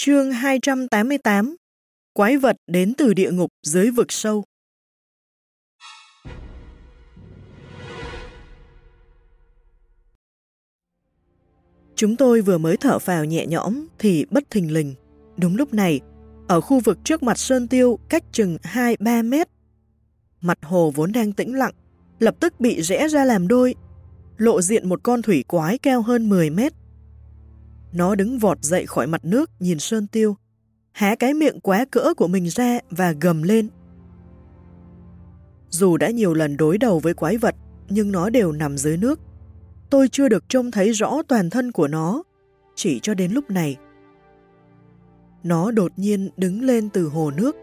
Chương 288 Quái vật đến từ địa ngục dưới vực sâu Chúng tôi vừa mới thở vào nhẹ nhõm thì bất thình lình. Đúng lúc này, ở khu vực trước mặt Sơn Tiêu cách chừng 2-3 mét, mặt hồ vốn đang tĩnh lặng, lập tức bị rẽ ra làm đôi, lộ diện một con thủy quái cao hơn 10 mét. Nó đứng vọt dậy khỏi mặt nước nhìn Sơn Tiêu, há cái miệng quá cỡ của mình ra và gầm lên. Dù đã nhiều lần đối đầu với quái vật, nhưng nó đều nằm dưới nước. Tôi chưa được trông thấy rõ toàn thân của nó, chỉ cho đến lúc này. Nó đột nhiên đứng lên từ hồ nước,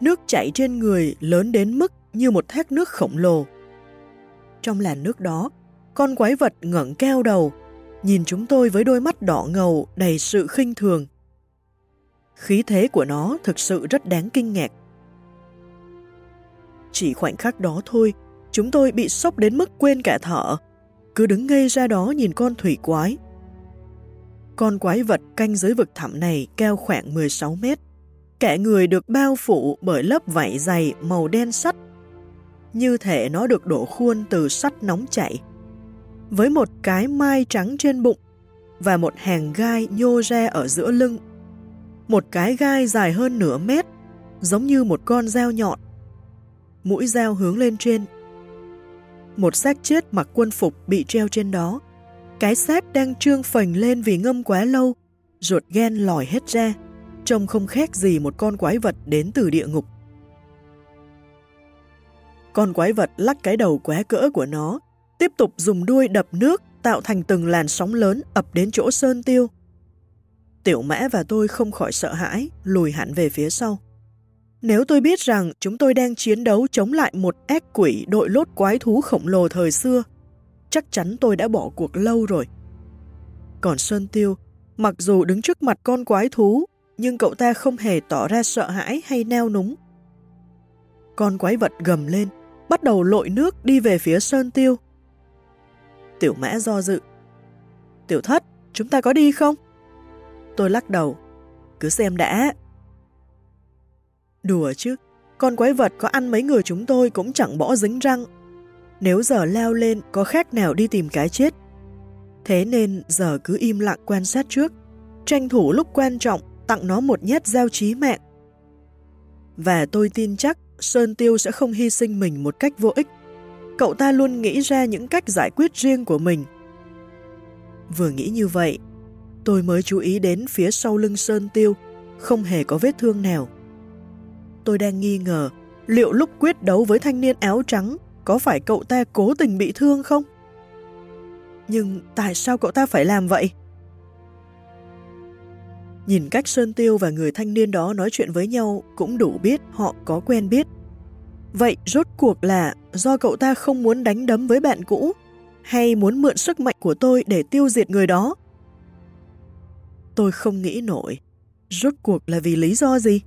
nước chảy trên người lớn đến mức như một thác nước khổng lồ. Trong làn nước đó, con quái vật ngẩng keo đầu, nhìn chúng tôi với đôi mắt đỏ ngầu đầy sự khinh thường. Khí thế của nó thực sự rất đáng kinh ngạc. Chỉ khoảnh khắc đó thôi, chúng tôi bị sốc đến mức quên cả thở, cứ đứng ngây ra đó nhìn con thủy quái. Con quái vật canh dưới vực thẳm này cao khoảng 16 mét. Cả người được bao phủ bởi lớp vảy dày màu đen sắt. Như thể nó được đổ khuôn từ sắt nóng chảy. Với một cái mai trắng trên bụng và một hàng gai nhô ra ở giữa lưng. Một cái gai dài hơn nửa mét, giống như một con dao nhọn. Mũi dao hướng lên trên. Một xác chết mặc quân phục bị treo trên đó. Cái xác đang trương phình lên vì ngâm quá lâu, ruột ghen lòi hết ra, trông không khác gì một con quái vật đến từ địa ngục. Con quái vật lắc cái đầu quá cỡ của nó, tiếp tục dùng đuôi đập nước tạo thành từng làn sóng lớn ập đến chỗ sơn tiêu. Tiểu mã và tôi không khỏi sợ hãi, lùi hẳn về phía sau. Nếu tôi biết rằng chúng tôi đang chiến đấu chống lại một ác quỷ đội lốt quái thú khổng lồ thời xưa, chắc chắn tôi đã bỏ cuộc lâu rồi. Còn Sơn Tiêu, mặc dù đứng trước mặt con quái thú, nhưng cậu ta không hề tỏ ra sợ hãi hay neo núng. Con quái vật gầm lên, bắt đầu lội nước đi về phía Sơn Tiêu. Tiểu mã do dự. Tiểu thất, chúng ta có đi không? Tôi lắc đầu. Cứ xem đã. Đùa chứ, con quái vật có ăn mấy người chúng tôi cũng chẳng bỏ dính răng. Nếu giờ leo lên có khác nào đi tìm cái chết. Thế nên giờ cứ im lặng quan sát trước, tranh thủ lúc quan trọng tặng nó một nhát dao chí mạng. Và tôi tin chắc Sơn Tiêu sẽ không hy sinh mình một cách vô ích. Cậu ta luôn nghĩ ra những cách giải quyết riêng của mình. Vừa nghĩ như vậy, tôi mới chú ý đến phía sau lưng Sơn Tiêu, không hề có vết thương nào. Tôi đang nghi ngờ liệu lúc quyết đấu với thanh niên áo trắng có phải cậu ta cố tình bị thương không? Nhưng tại sao cậu ta phải làm vậy? Nhìn cách Sơn Tiêu và người thanh niên đó nói chuyện với nhau cũng đủ biết họ có quen biết. Vậy rốt cuộc là do cậu ta không muốn đánh đấm với bạn cũ hay muốn mượn sức mạnh của tôi để tiêu diệt người đó? Tôi không nghĩ nổi. Rốt cuộc là vì lý do gì?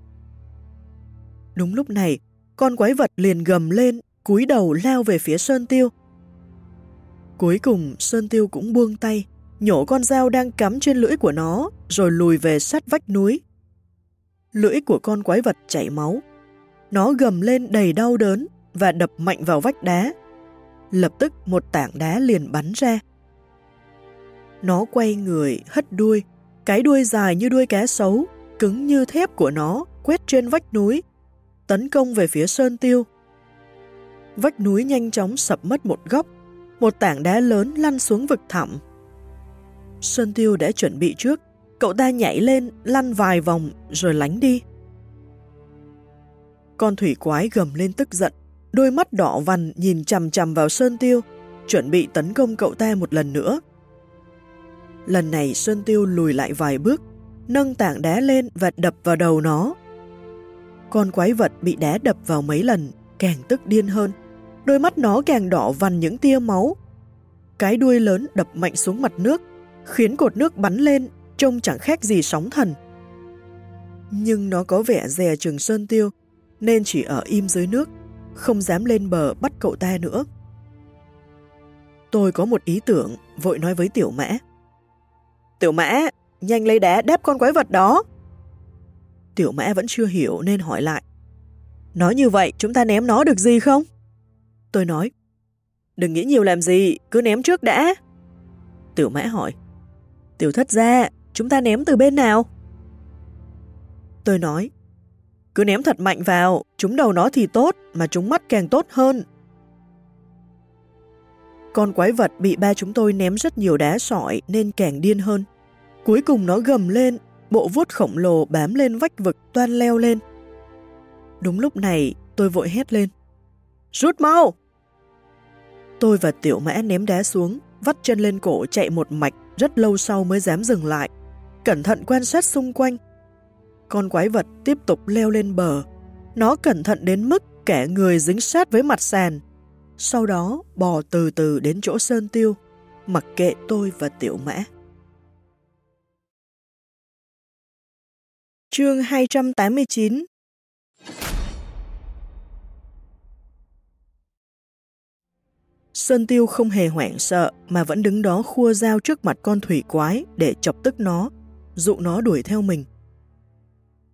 Đúng lúc này, con quái vật liền gầm lên, cúi đầu lao về phía Sơn Tiêu. Cuối cùng, Sơn Tiêu cũng buông tay, nhổ con dao đang cắm trên lưỡi của nó, rồi lùi về sát vách núi. Lưỡi của con quái vật chảy máu. Nó gầm lên đầy đau đớn và đập mạnh vào vách đá. Lập tức một tảng đá liền bắn ra. Nó quay người, hất đuôi, cái đuôi dài như đuôi cá sấu, cứng như thép của nó, quét trên vách núi, tấn công về phía Sơn Tiêu. Vách núi nhanh chóng sập mất một góc, một tảng đá lớn lăn xuống vực thẳm. Sơn Tiêu đã chuẩn bị trước, cậu ta nhảy lên, lăn vài vòng rồi lánh đi. Con thủy quái gầm lên tức giận, đôi mắt đỏ vằn nhìn chằm chằm vào Sơn Tiêu, chuẩn bị tấn công cậu ta một lần nữa. Lần này Sơn Tiêu lùi lại vài bước, nâng tảng đá lên và đập vào đầu nó. Con quái vật bị đá đập vào mấy lần, càng tức điên hơn. Đôi mắt nó càng đỏ vằn những tia máu. Cái đuôi lớn đập mạnh xuống mặt nước, khiến cột nước bắn lên, trông chẳng khác gì sóng thần. Nhưng nó có vẻ dè chừng sơn tiêu, nên chỉ ở im dưới nước, không dám lên bờ bắt cậu ta nữa. Tôi có một ý tưởng, vội nói với tiểu mã. Tiểu mã, nhanh lấy đá đáp con quái vật đó. Tiểu mã vẫn chưa hiểu nên hỏi lại. Nói như vậy chúng ta ném nó được gì không? Tôi nói. Đừng nghĩ nhiều làm gì, cứ ném trước đã. Tiểu mã hỏi. Tiểu thất ra, chúng ta ném từ bên nào? Tôi nói. Cứ ném thật mạnh vào, chúng đầu nó thì tốt, mà chúng mắt càng tốt hơn. Con quái vật bị ba chúng tôi ném rất nhiều đá sỏi nên càng điên hơn. Cuối cùng nó gầm lên, bộ vuốt khổng lồ bám lên vách vực toan leo lên. Đúng lúc này, tôi vội hét lên. Rút mau! Tôi và tiểu mã ném đá xuống, vắt chân lên cổ chạy một mạch rất lâu sau mới dám dừng lại. Cẩn thận quan sát xung quanh. Con quái vật tiếp tục leo lên bờ. Nó cẩn thận đến mức kẻ người dính sát với mặt sàn. Sau đó bò từ từ đến chỗ sơn tiêu, mặc kệ tôi và tiểu mã. Chương 289 Sơn Tiêu không hề hoảng sợ mà vẫn đứng đó khua dao trước mặt con thủy quái để chọc tức nó, dụ nó đuổi theo mình.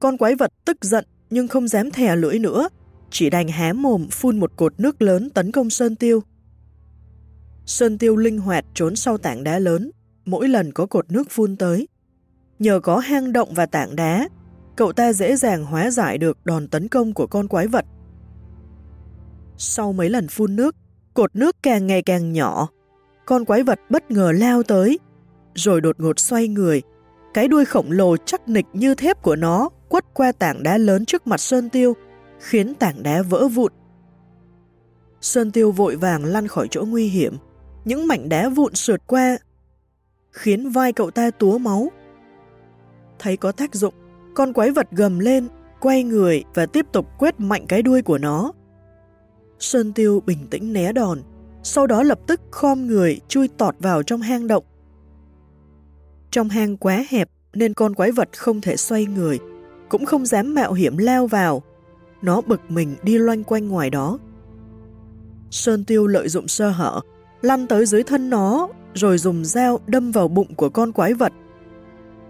Con quái vật tức giận nhưng không dám thè lưỡi nữa, chỉ đành há mồm phun một cột nước lớn tấn công Sơn Tiêu. Sơn Tiêu linh hoạt trốn sau tảng đá lớn, mỗi lần có cột nước phun tới. Nhờ có hang động và tảng đá, cậu ta dễ dàng hóa giải được đòn tấn công của con quái vật. Sau mấy lần phun nước, cột nước càng ngày càng nhỏ, con quái vật bất ngờ lao tới, rồi đột ngột xoay người, cái đuôi khổng lồ chắc nịch như thép của nó quất qua tảng đá lớn trước mặt Sơn Tiêu, khiến tảng đá vỡ vụn. Sơn Tiêu vội vàng lăn khỏi chỗ nguy hiểm, những mảnh đá vụn sượt qua, khiến vai cậu ta túa máu. Thấy có tác dụng, con quái vật gầm lên, quay người và tiếp tục quét mạnh cái đuôi của nó. Sơn Tiêu bình tĩnh né đòn, sau đó lập tức khom người chui tọt vào trong hang động. Trong hang quá hẹp nên con quái vật không thể xoay người, cũng không dám mạo hiểm leo vào. Nó bực mình đi loanh quanh ngoài đó. Sơn Tiêu lợi dụng sơ hở, lăn tới dưới thân nó, rồi dùng dao đâm vào bụng của con quái vật.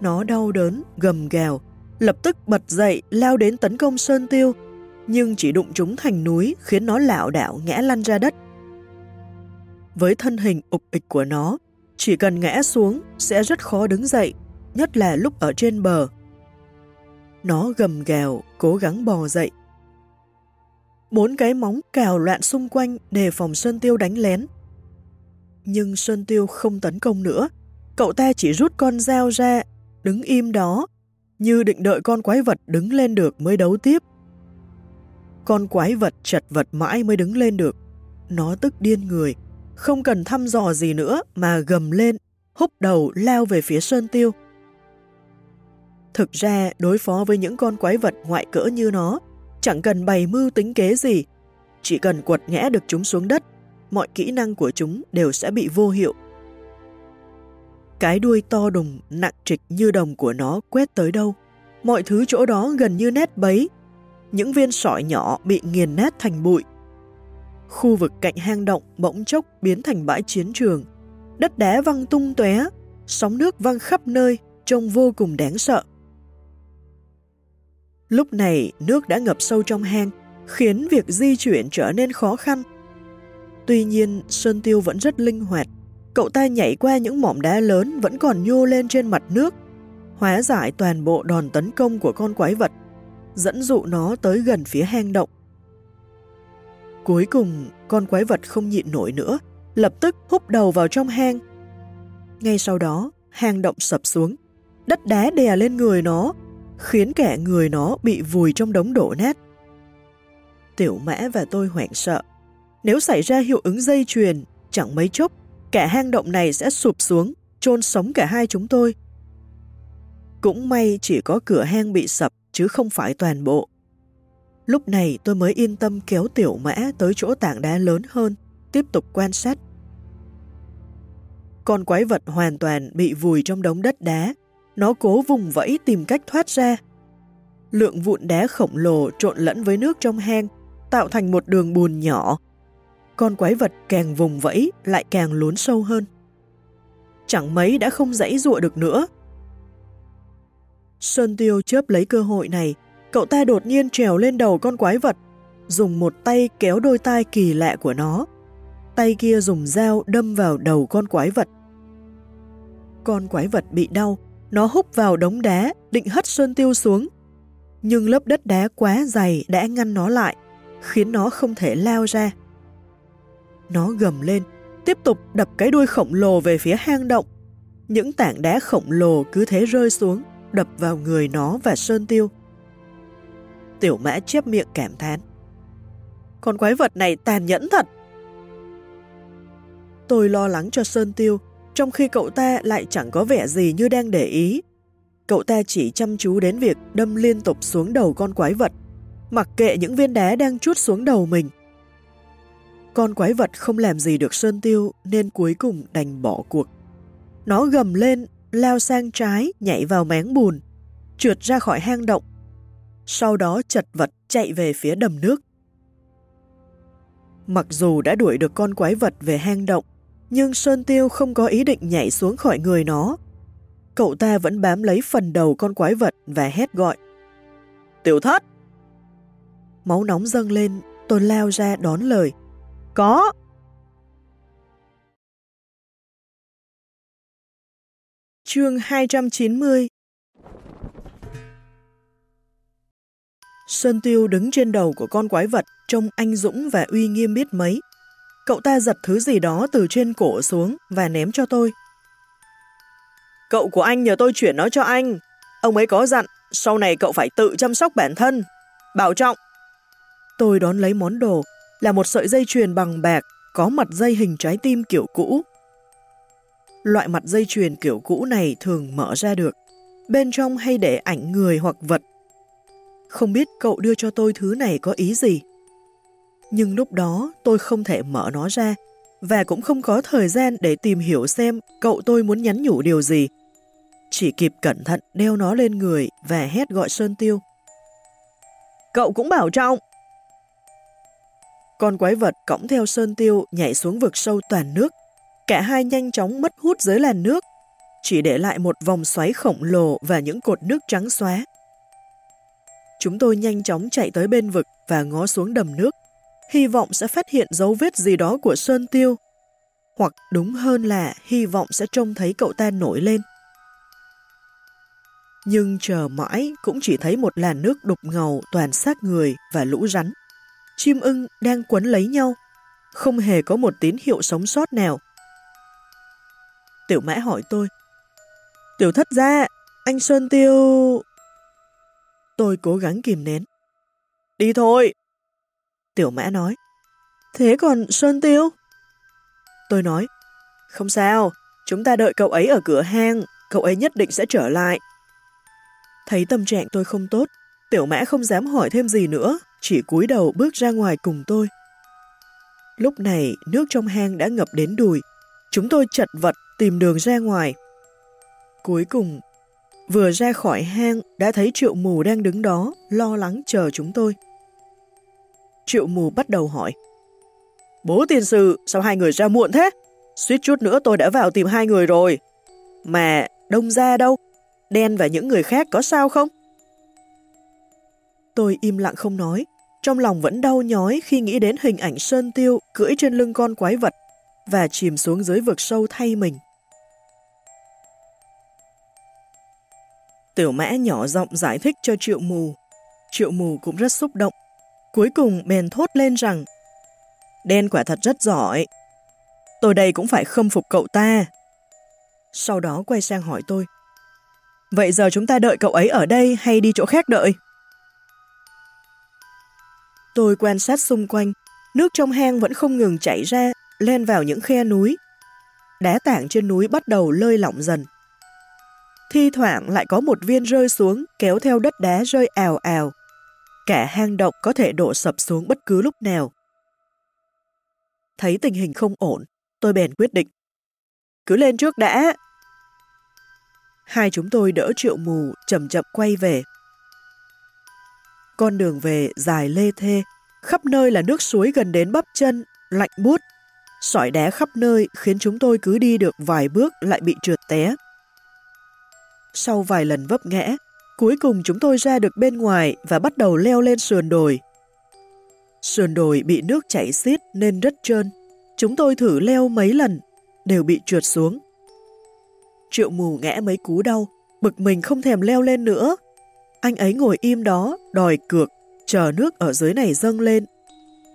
Nó đau đớn, gầm gào, lập tức bật dậy lao đến tấn công Sơn Tiêu, nhưng chỉ đụng chúng thành núi khiến nó lảo đảo ngã lăn ra đất. Với thân hình ục ịch của nó, chỉ cần ngã xuống sẽ rất khó đứng dậy, nhất là lúc ở trên bờ. Nó gầm gào, cố gắng bò dậy. Bốn cái móng cào loạn xung quanh đề phòng Xuân Tiêu đánh lén. Nhưng Xuân Tiêu không tấn công nữa, cậu ta chỉ rút con dao ra, đứng im đó, như định đợi con quái vật đứng lên được mới đấu tiếp. Con quái vật chật vật mãi mới đứng lên được. Nó tức điên người, không cần thăm dò gì nữa mà gầm lên, húc đầu lao về phía Sơn Tiêu. Thực ra, đối phó với những con quái vật ngoại cỡ như nó, chẳng cần bày mưu tính kế gì, chỉ cần quật ngã được chúng xuống đất, mọi kỹ năng của chúng đều sẽ bị vô hiệu. Cái đuôi to đùng, nặng trịch như đồng của nó quét tới đâu, mọi thứ chỗ đó gần như nét bấy, những viên sỏi nhỏ bị nghiền nát thành bụi. Khu vực cạnh hang động bỗng chốc biến thành bãi chiến trường, đất đá văng tung tóe, sóng nước văng khắp nơi, trông vô cùng đáng sợ. Lúc này nước đã ngập sâu trong hang, khiến việc di chuyển trở nên khó khăn. Tuy nhiên, Sơn Tiêu vẫn rất linh hoạt. Cậu ta nhảy qua những mỏm đá lớn vẫn còn nhô lên trên mặt nước, hóa giải toàn bộ đòn tấn công của con quái vật dẫn dụ nó tới gần phía hang động. Cuối cùng, con quái vật không nhịn nổi nữa, lập tức húp đầu vào trong hang. Ngay sau đó, hang động sập xuống, đất đá đè lên người nó, khiến kẻ người nó bị vùi trong đống đổ nát. Tiểu mã và tôi hoảng sợ. Nếu xảy ra hiệu ứng dây chuyền, chẳng mấy chốc, cả hang động này sẽ sụp xuống, chôn sống cả hai chúng tôi. Cũng may chỉ có cửa hang bị sập, chứ không phải toàn bộ. Lúc này tôi mới yên tâm kéo tiểu mã tới chỗ tảng đá lớn hơn, tiếp tục quan sát. Con quái vật hoàn toàn bị vùi trong đống đất đá, nó cố vùng vẫy tìm cách thoát ra. Lượng vụn đá khổng lồ trộn lẫn với nước trong hang, tạo thành một đường bùn nhỏ. Con quái vật càng vùng vẫy lại càng lún sâu hơn. Chẳng mấy đã không dãy dụa được nữa, Sơn Tiêu chớp lấy cơ hội này, cậu ta đột nhiên trèo lên đầu con quái vật, dùng một tay kéo đôi tai kỳ lạ của nó. Tay kia dùng dao đâm vào đầu con quái vật. Con quái vật bị đau, nó húc vào đống đá, định hất Sơn Tiêu xuống. Nhưng lớp đất đá quá dày đã ngăn nó lại, khiến nó không thể lao ra. Nó gầm lên, tiếp tục đập cái đuôi khổng lồ về phía hang động. Những tảng đá khổng lồ cứ thế rơi xuống, đập vào người nó và Sơn Tiêu. Tiểu mã chép miệng cảm thán. Con quái vật này tàn nhẫn thật. Tôi lo lắng cho Sơn Tiêu, trong khi cậu ta lại chẳng có vẻ gì như đang để ý. Cậu ta chỉ chăm chú đến việc đâm liên tục xuống đầu con quái vật, mặc kệ những viên đá đang chút xuống đầu mình. Con quái vật không làm gì được Sơn Tiêu nên cuối cùng đành bỏ cuộc. Nó gầm lên, lao sang trái, nhảy vào máng bùn, trượt ra khỏi hang động. Sau đó chật vật chạy về phía đầm nước. Mặc dù đã đuổi được con quái vật về hang động, nhưng Sơn Tiêu không có ý định nhảy xuống khỏi người nó. Cậu ta vẫn bám lấy phần đầu con quái vật và hét gọi. Tiểu thất! Máu nóng dâng lên, tôi lao ra đón lời. Có! Chương 290 Sơn Tiêu đứng trên đầu của con quái vật trông anh dũng và uy nghiêm biết mấy. Cậu ta giật thứ gì đó từ trên cổ xuống và ném cho tôi. Cậu của anh nhờ tôi chuyển nó cho anh. Ông ấy có dặn, sau này cậu phải tự chăm sóc bản thân. Bảo trọng. Tôi đón lấy món đồ, là một sợi dây chuyền bằng bạc, có mặt dây hình trái tim kiểu cũ. Loại mặt dây chuyền kiểu cũ này thường mở ra được. Bên trong hay để ảnh người hoặc vật. Không biết cậu đưa cho tôi thứ này có ý gì? Nhưng lúc đó tôi không thể mở nó ra và cũng không có thời gian để tìm hiểu xem cậu tôi muốn nhắn nhủ điều gì. Chỉ kịp cẩn thận đeo nó lên người và hét gọi Sơn Tiêu. Cậu cũng bảo trọng. Con quái vật cõng theo Sơn Tiêu nhảy xuống vực sâu toàn nước. Cả hai nhanh chóng mất hút dưới làn nước, chỉ để lại một vòng xoáy khổng lồ và những cột nước trắng xóa. Chúng tôi nhanh chóng chạy tới bên vực và ngó xuống đầm nước hy vọng sẽ phát hiện dấu vết gì đó của Sơn Tiêu, hoặc đúng hơn là hy vọng sẽ trông thấy cậu ta nổi lên. Nhưng chờ mãi cũng chỉ thấy một làn nước đục ngầu toàn xác người và lũ rắn. Chim ưng đang quấn lấy nhau, không hề có một tín hiệu sống sót nào. Tiểu mã hỏi tôi, Tiểu thất ra, anh Sơn Tiêu... Tôi cố gắng kìm nén. Đi thôi, Tiểu mã nói. Thế còn Sơn Tiêu? Tôi nói. Không sao, chúng ta đợi cậu ấy ở cửa hang, cậu ấy nhất định sẽ trở lại. Thấy tâm trạng tôi không tốt, tiểu mã không dám hỏi thêm gì nữa, chỉ cúi đầu bước ra ngoài cùng tôi. Lúc này, nước trong hang đã ngập đến đùi. Chúng tôi chật vật tìm đường ra ngoài. Cuối cùng, vừa ra khỏi hang đã thấy triệu mù đang đứng đó, lo lắng chờ chúng tôi. Triệu mù bắt đầu hỏi. Bố tiên sư, sao hai người ra muộn thế? Suýt chút nữa tôi đã vào tìm hai người rồi. Mà đông ra đâu? Đen và những người khác có sao không? Tôi im lặng không nói, trong lòng vẫn đau nhói khi nghĩ đến hình ảnh Sơn Tiêu cưỡi trên lưng con quái vật và chìm xuống dưới vực sâu thay mình. Tiểu mã nhỏ giọng giải thích cho triệu mù. Triệu mù cũng rất xúc động cuối cùng bèn thốt lên rằng Đen quả thật rất giỏi. Tôi đây cũng phải khâm phục cậu ta. Sau đó quay sang hỏi tôi Vậy giờ chúng ta đợi cậu ấy ở đây hay đi chỗ khác đợi? Tôi quan sát xung quanh, nước trong hang vẫn không ngừng chảy ra, len vào những khe núi. Đá tảng trên núi bắt đầu lơi lỏng dần. Thi thoảng lại có một viên rơi xuống kéo theo đất đá rơi ào ào, cả hang động có thể đổ sập xuống bất cứ lúc nào. Thấy tình hình không ổn, tôi bèn quyết định. Cứ lên trước đã. Hai chúng tôi đỡ triệu mù chậm chậm quay về. Con đường về dài lê thê, khắp nơi là nước suối gần đến bắp chân, lạnh buốt. Sỏi đá khắp nơi khiến chúng tôi cứ đi được vài bước lại bị trượt té. Sau vài lần vấp ngã, Cuối cùng chúng tôi ra được bên ngoài và bắt đầu leo lên sườn đồi. Sườn đồi bị nước chảy xiết nên rất trơn. Chúng tôi thử leo mấy lần, đều bị trượt xuống. Triệu mù ngã mấy cú đau, bực mình không thèm leo lên nữa. Anh ấy ngồi im đó, đòi cược, chờ nước ở dưới này dâng lên.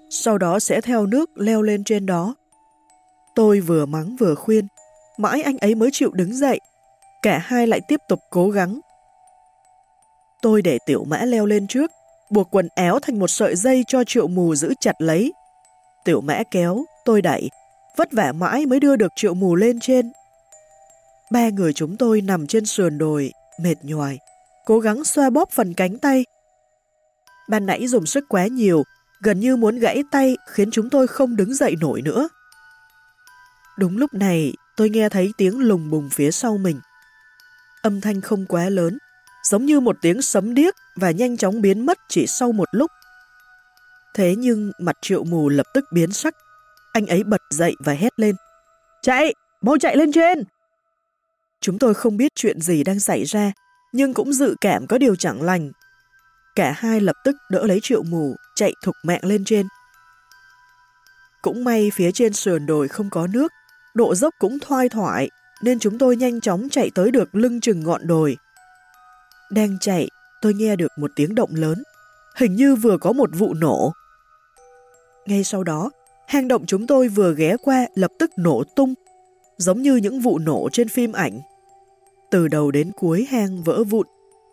Sau đó sẽ theo nước leo lên trên đó. Tôi vừa mắng vừa khuyên, mãi anh ấy mới chịu đứng dậy. Cả hai lại tiếp tục cố gắng. Tôi để tiểu mã leo lên trước, buộc quần áo thành một sợi dây cho triệu mù giữ chặt lấy. Tiểu mã kéo, tôi đẩy, vất vả mãi mới đưa được triệu mù lên trên. Ba người chúng tôi nằm trên sườn đồi, mệt nhoài, cố gắng xoa bóp phần cánh tay. Ban nãy dùng sức quá nhiều, gần như muốn gãy tay khiến chúng tôi không đứng dậy nổi nữa. Đúng lúc này, tôi nghe thấy tiếng lùng bùng phía sau mình. Âm thanh không quá lớn, giống như một tiếng sấm điếc và nhanh chóng biến mất chỉ sau một lúc. Thế nhưng mặt triệu mù lập tức biến sắc. Anh ấy bật dậy và hét lên. Chạy! Mau chạy lên trên! Chúng tôi không biết chuyện gì đang xảy ra, nhưng cũng dự cảm có điều chẳng lành. Cả hai lập tức đỡ lấy triệu mù, chạy thục mạng lên trên. Cũng may phía trên sườn đồi không có nước, độ dốc cũng thoai thoải, nên chúng tôi nhanh chóng chạy tới được lưng chừng ngọn đồi. Đang chạy, tôi nghe được một tiếng động lớn, hình như vừa có một vụ nổ. Ngay sau đó, hang động chúng tôi vừa ghé qua lập tức nổ tung, giống như những vụ nổ trên phim ảnh. Từ đầu đến cuối hang vỡ vụn,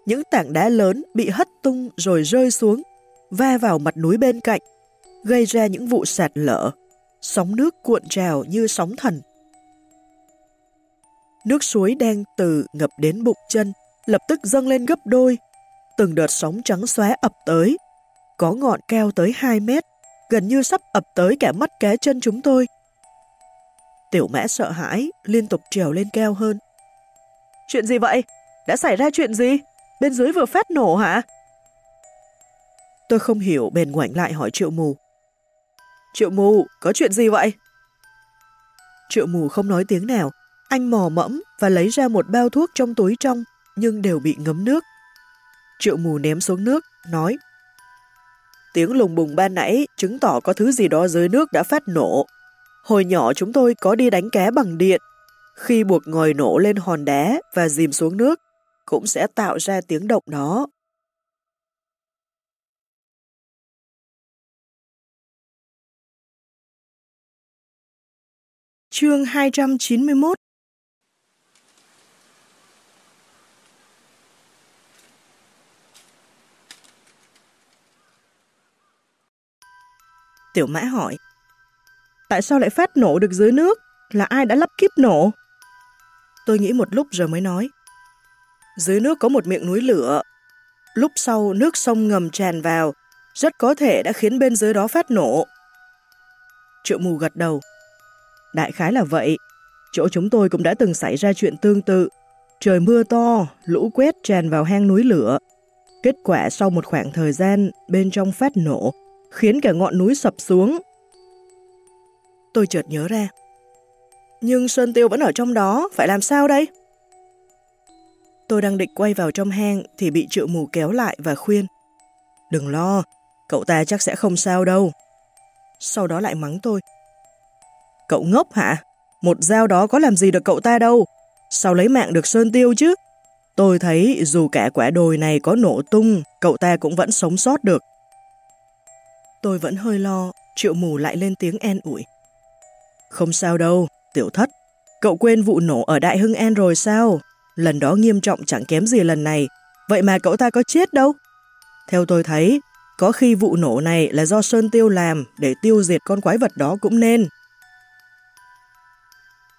những tảng đá lớn bị hất tung rồi rơi xuống, va vào mặt núi bên cạnh, gây ra những vụ sạt lở, sóng nước cuộn trào như sóng thần. Nước suối đang từ ngập đến bụng chân, lập tức dâng lên gấp đôi. Từng đợt sóng trắng xóa ập tới, có ngọn cao tới 2 mét, gần như sắp ập tới cả mắt cá chân chúng tôi. Tiểu mã sợ hãi, liên tục trèo lên cao hơn. Chuyện gì vậy? Đã xảy ra chuyện gì? Bên dưới vừa phát nổ hả? Tôi không hiểu bền ngoảnh lại hỏi triệu mù. Triệu mù, có chuyện gì vậy? Triệu mù không nói tiếng nào, anh mò mẫm và lấy ra một bao thuốc trong túi trong, nhưng đều bị ngấm nước. Triệu mù ném xuống nước, nói Tiếng lùng bùng ban nãy chứng tỏ có thứ gì đó dưới nước đã phát nổ. Hồi nhỏ chúng tôi có đi đánh cá bằng điện. Khi buộc ngòi nổ lên hòn đá và dìm xuống nước, cũng sẽ tạo ra tiếng động đó. Chương 291 Tiểu mã hỏi. Tại sao lại phát nổ được dưới nước? Là ai đã lắp kíp nổ? Tôi nghĩ một lúc rồi mới nói. Dưới nước có một miệng núi lửa. Lúc sau nước sông ngầm tràn vào, rất có thể đã khiến bên dưới đó phát nổ. Triệu mù gật đầu. Đại khái là vậy. Chỗ chúng tôi cũng đã từng xảy ra chuyện tương tự. Trời mưa to, lũ quét tràn vào hang núi lửa. Kết quả sau một khoảng thời gian, bên trong phát nổ, khiến cả ngọn núi sập xuống. Tôi chợt nhớ ra. Nhưng Sơn Tiêu vẫn ở trong đó, phải làm sao đây? Tôi đang định quay vào trong hang thì bị triệu mù kéo lại và khuyên. Đừng lo, cậu ta chắc sẽ không sao đâu. Sau đó lại mắng tôi. Cậu ngốc hả? Một dao đó có làm gì được cậu ta đâu. Sao lấy mạng được Sơn Tiêu chứ? Tôi thấy dù cả quả đồi này có nổ tung, cậu ta cũng vẫn sống sót được. Tôi vẫn hơi lo, triệu mù lại lên tiếng en ủi. Không sao đâu, tiểu thất. Cậu quên vụ nổ ở Đại Hưng en rồi sao? Lần đó nghiêm trọng chẳng kém gì lần này. Vậy mà cậu ta có chết đâu? Theo tôi thấy, có khi vụ nổ này là do Sơn Tiêu làm để tiêu diệt con quái vật đó cũng nên.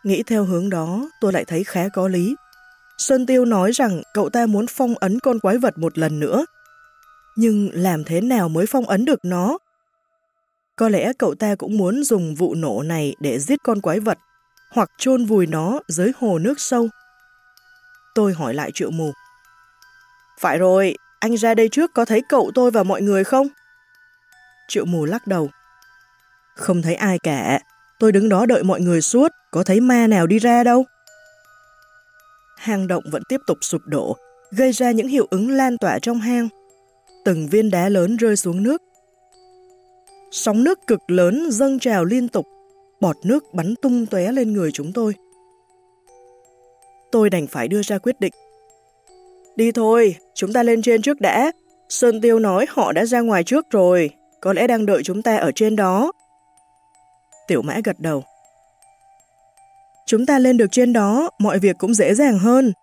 Nghĩ theo hướng đó, tôi lại thấy khá có lý. Sơn Tiêu nói rằng cậu ta muốn phong ấn con quái vật một lần nữa. Nhưng làm thế nào mới phong ấn được nó? Có lẽ cậu ta cũng muốn dùng vụ nổ này để giết con quái vật, hoặc chôn vùi nó dưới hồ nước sâu. Tôi hỏi lại triệu mù. Phải rồi, anh ra đây trước có thấy cậu tôi và mọi người không? Triệu mù lắc đầu. Không thấy ai cả, tôi đứng đó đợi mọi người suốt, có thấy ma nào đi ra đâu. Hang động vẫn tiếp tục sụp đổ, gây ra những hiệu ứng lan tỏa trong hang. Từng viên đá lớn rơi xuống nước. Sóng nước cực lớn dâng trào liên tục, bọt nước bắn tung tóe lên người chúng tôi. Tôi đành phải đưa ra quyết định. Đi thôi, chúng ta lên trên trước đã. Sơn Tiêu nói họ đã ra ngoài trước rồi, có lẽ đang đợi chúng ta ở trên đó. Tiểu mã gật đầu. Chúng ta lên được trên đó, mọi việc cũng dễ dàng hơn.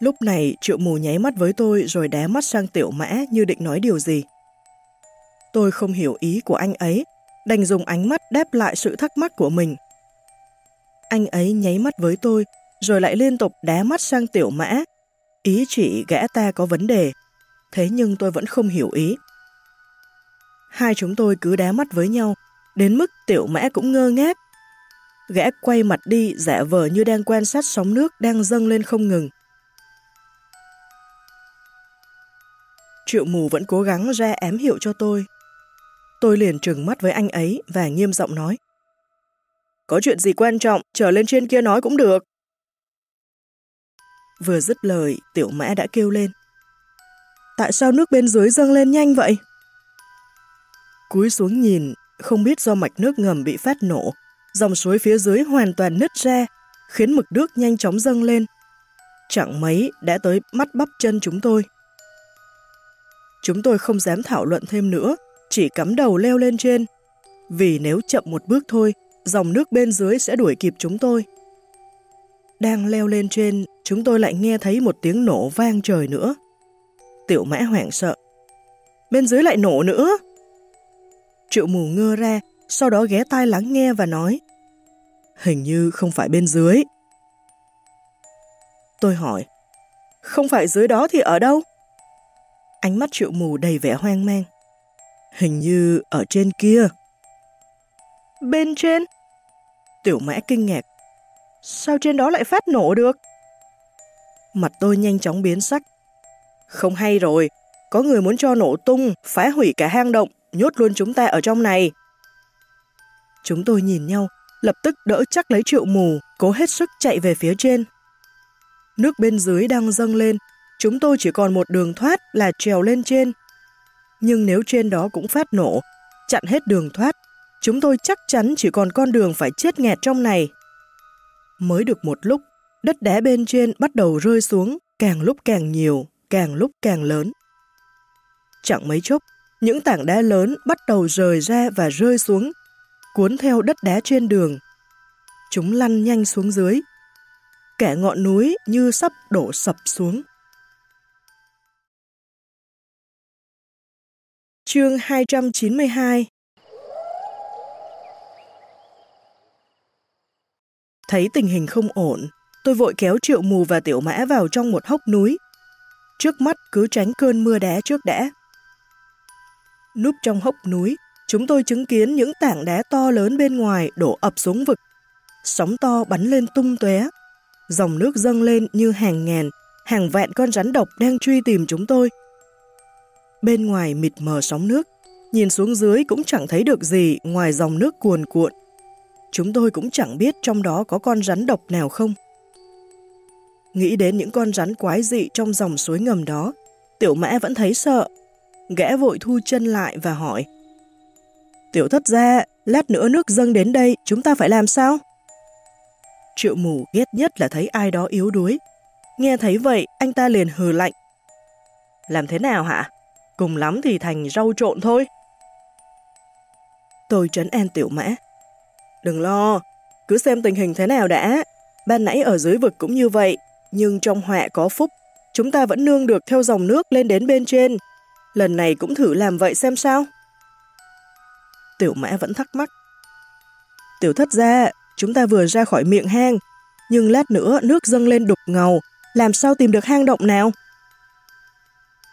Lúc này triệu mù nháy mắt với tôi rồi đá mắt sang tiểu mã như định nói điều gì. Tôi không hiểu ý của anh ấy, đành dùng ánh mắt đáp lại sự thắc mắc của mình. Anh ấy nháy mắt với tôi, rồi lại liên tục đá mắt sang tiểu mã. Ý chỉ gã ta có vấn đề, thế nhưng tôi vẫn không hiểu ý. Hai chúng tôi cứ đá mắt với nhau, đến mức tiểu mã cũng ngơ ngác. Gã quay mặt đi giả vờ như đang quan sát sóng nước đang dâng lên không ngừng. Triệu mù vẫn cố gắng ra ém hiệu cho tôi. Tôi liền trừng mắt với anh ấy và nghiêm giọng nói. Có chuyện gì quan trọng, trở lên trên kia nói cũng được. Vừa dứt lời, tiểu mã đã kêu lên. Tại sao nước bên dưới dâng lên nhanh vậy? Cúi xuống nhìn, không biết do mạch nước ngầm bị phát nổ, dòng suối phía dưới hoàn toàn nứt ra, khiến mực nước nhanh chóng dâng lên. Chẳng mấy đã tới mắt bắp chân chúng tôi. Chúng tôi không dám thảo luận thêm nữa, chỉ cắm đầu leo lên trên. Vì nếu chậm một bước thôi, dòng nước bên dưới sẽ đuổi kịp chúng tôi. Đang leo lên trên, chúng tôi lại nghe thấy một tiếng nổ vang trời nữa. Tiểu mã hoảng sợ. Bên dưới lại nổ nữa. Triệu mù ngơ ra, sau đó ghé tai lắng nghe và nói Hình như không phải bên dưới. Tôi hỏi Không phải dưới đó thì ở đâu? Ánh mắt triệu mù đầy vẻ hoang mang. Hình như ở trên kia. Bên trên? Tiểu mã kinh ngạc. Sao trên đó lại phát nổ được? Mặt tôi nhanh chóng biến sắc. Không hay rồi, có người muốn cho nổ tung, phá hủy cả hang động, nhốt luôn chúng ta ở trong này. Chúng tôi nhìn nhau, lập tức đỡ chắc lấy triệu mù, cố hết sức chạy về phía trên. Nước bên dưới đang dâng lên, chúng tôi chỉ còn một đường thoát là trèo lên trên. Nhưng nếu trên đó cũng phát nổ, chặn hết đường thoát, chúng tôi chắc chắn chỉ còn con đường phải chết nghẹt trong này. Mới được một lúc, đất đá bên trên bắt đầu rơi xuống, càng lúc càng nhiều, càng lúc càng lớn. Chẳng mấy chốc, những tảng đá lớn bắt đầu rời ra và rơi xuống, cuốn theo đất đá trên đường. Chúng lăn nhanh xuống dưới. Cả ngọn núi như sắp đổ sập xuống. Chương 292 Thấy tình hình không ổn, tôi vội kéo triệu mù và tiểu mã vào trong một hốc núi. Trước mắt cứ tránh cơn mưa đá trước đã. Núp trong hốc núi, chúng tôi chứng kiến những tảng đá to lớn bên ngoài đổ ập xuống vực. Sóng to bắn lên tung tóe, dòng nước dâng lên như hàng ngàn, hàng vạn con rắn độc đang truy tìm chúng tôi. Bên ngoài mịt mờ sóng nước, nhìn xuống dưới cũng chẳng thấy được gì ngoài dòng nước cuồn cuộn. Chúng tôi cũng chẳng biết trong đó có con rắn độc nào không. Nghĩ đến những con rắn quái dị trong dòng suối ngầm đó, tiểu mã vẫn thấy sợ. Gã vội thu chân lại và hỏi. Tiểu thất ra, lát nữa nước dâng đến đây, chúng ta phải làm sao? Triệu mù ghét nhất là thấy ai đó yếu đuối. Nghe thấy vậy, anh ta liền hừ lạnh. Làm thế nào hả? Cùng lắm thì thành rau trộn thôi. Tôi trấn an tiểu mã. Đừng lo, cứ xem tình hình thế nào đã. Ban nãy ở dưới vực cũng như vậy, nhưng trong họa có phúc, chúng ta vẫn nương được theo dòng nước lên đến bên trên. Lần này cũng thử làm vậy xem sao. Tiểu mã vẫn thắc mắc. Tiểu thất ra, chúng ta vừa ra khỏi miệng hang, nhưng lát nữa nước dâng lên đục ngầu, làm sao tìm được hang động nào?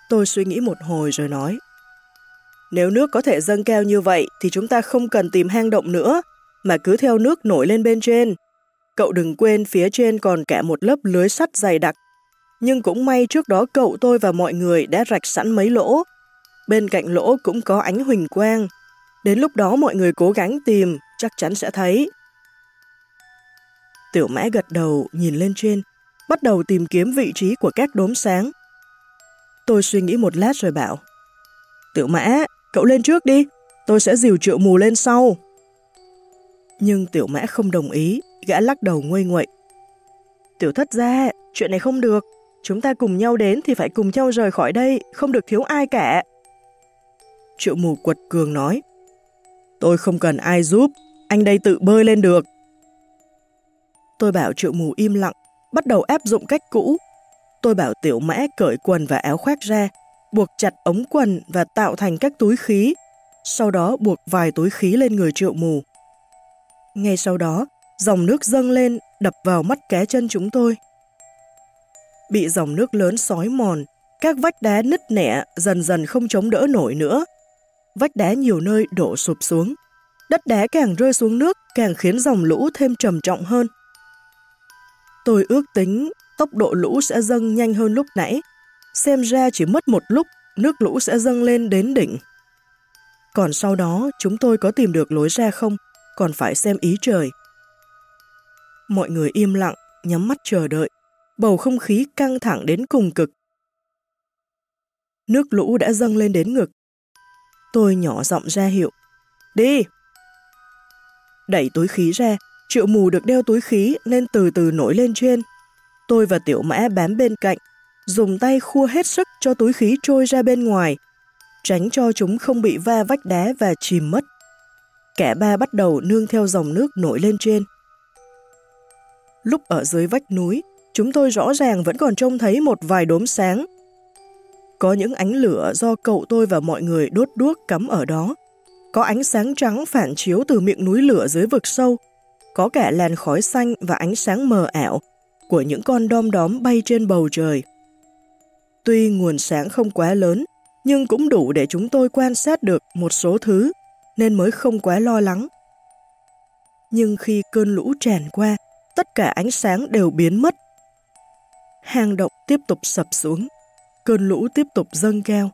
Tôi suy nghĩ một hồi rồi nói. Nếu nước có thể dâng cao như vậy thì chúng ta không cần tìm hang động nữa, mà cứ theo nước nổi lên bên trên. Cậu đừng quên phía trên còn cả một lớp lưới sắt dày đặc. Nhưng cũng may trước đó cậu tôi và mọi người đã rạch sẵn mấy lỗ. Bên cạnh lỗ cũng có ánh huỳnh quang. Đến lúc đó mọi người cố gắng tìm, chắc chắn sẽ thấy. Tiểu mã gật đầu, nhìn lên trên. bắt đầu tìm kiếm vị trí của các đốm sáng. Tôi suy nghĩ một lát rồi bảo, Tiểu mã, cậu lên trước đi, tôi sẽ dìu triệu mù lên sau. Nhưng tiểu mã không đồng ý, gã lắc đầu nguôi nguậy. Tiểu thất ra, chuyện này không được, chúng ta cùng nhau đến thì phải cùng nhau rời khỏi đây, không được thiếu ai cả. Triệu mù quật cường nói, Tôi không cần ai giúp, anh đây tự bơi lên được. Tôi bảo triệu mù im lặng, bắt đầu áp dụng cách cũ. Tôi bảo tiểu mã cởi quần và áo khoác ra, buộc chặt ống quần và tạo thành các túi khí, sau đó buộc vài túi khí lên người triệu mù. Ngay sau đó, dòng nước dâng lên, đập vào mắt cá chân chúng tôi. Bị dòng nước lớn sói mòn, các vách đá nứt nẻ dần dần không chống đỡ nổi nữa. Vách đá nhiều nơi đổ sụp xuống. Đất đá càng rơi xuống nước càng khiến dòng lũ thêm trầm trọng hơn. Tôi ước tính tốc độ lũ sẽ dâng nhanh hơn lúc nãy. Xem ra chỉ mất một lúc, nước lũ sẽ dâng lên đến đỉnh. Còn sau đó, chúng tôi có tìm được lối ra không, còn phải xem ý trời. Mọi người im lặng, nhắm mắt chờ đợi. Bầu không khí căng thẳng đến cùng cực. Nước lũ đã dâng lên đến ngực. Tôi nhỏ giọng ra hiệu. Đi! Đẩy túi khí ra, triệu mù được đeo túi khí nên từ từ nổi lên trên. Tôi và tiểu mã bám bên cạnh, dùng tay khua hết sức cho túi khí trôi ra bên ngoài, tránh cho chúng không bị va vách đá và chìm mất. Cả ba bắt đầu nương theo dòng nước nổi lên trên. Lúc ở dưới vách núi, chúng tôi rõ ràng vẫn còn trông thấy một vài đốm sáng. Có những ánh lửa do cậu tôi và mọi người đốt đuốc cắm ở đó. Có ánh sáng trắng phản chiếu từ miệng núi lửa dưới vực sâu. Có cả làn khói xanh và ánh sáng mờ ảo của những con đom đóm bay trên bầu trời. Tuy nguồn sáng không quá lớn, nhưng cũng đủ để chúng tôi quan sát được một số thứ, nên mới không quá lo lắng. Nhưng khi cơn lũ tràn qua, tất cả ánh sáng đều biến mất. Hang động tiếp tục sập xuống, cơn lũ tiếp tục dâng cao.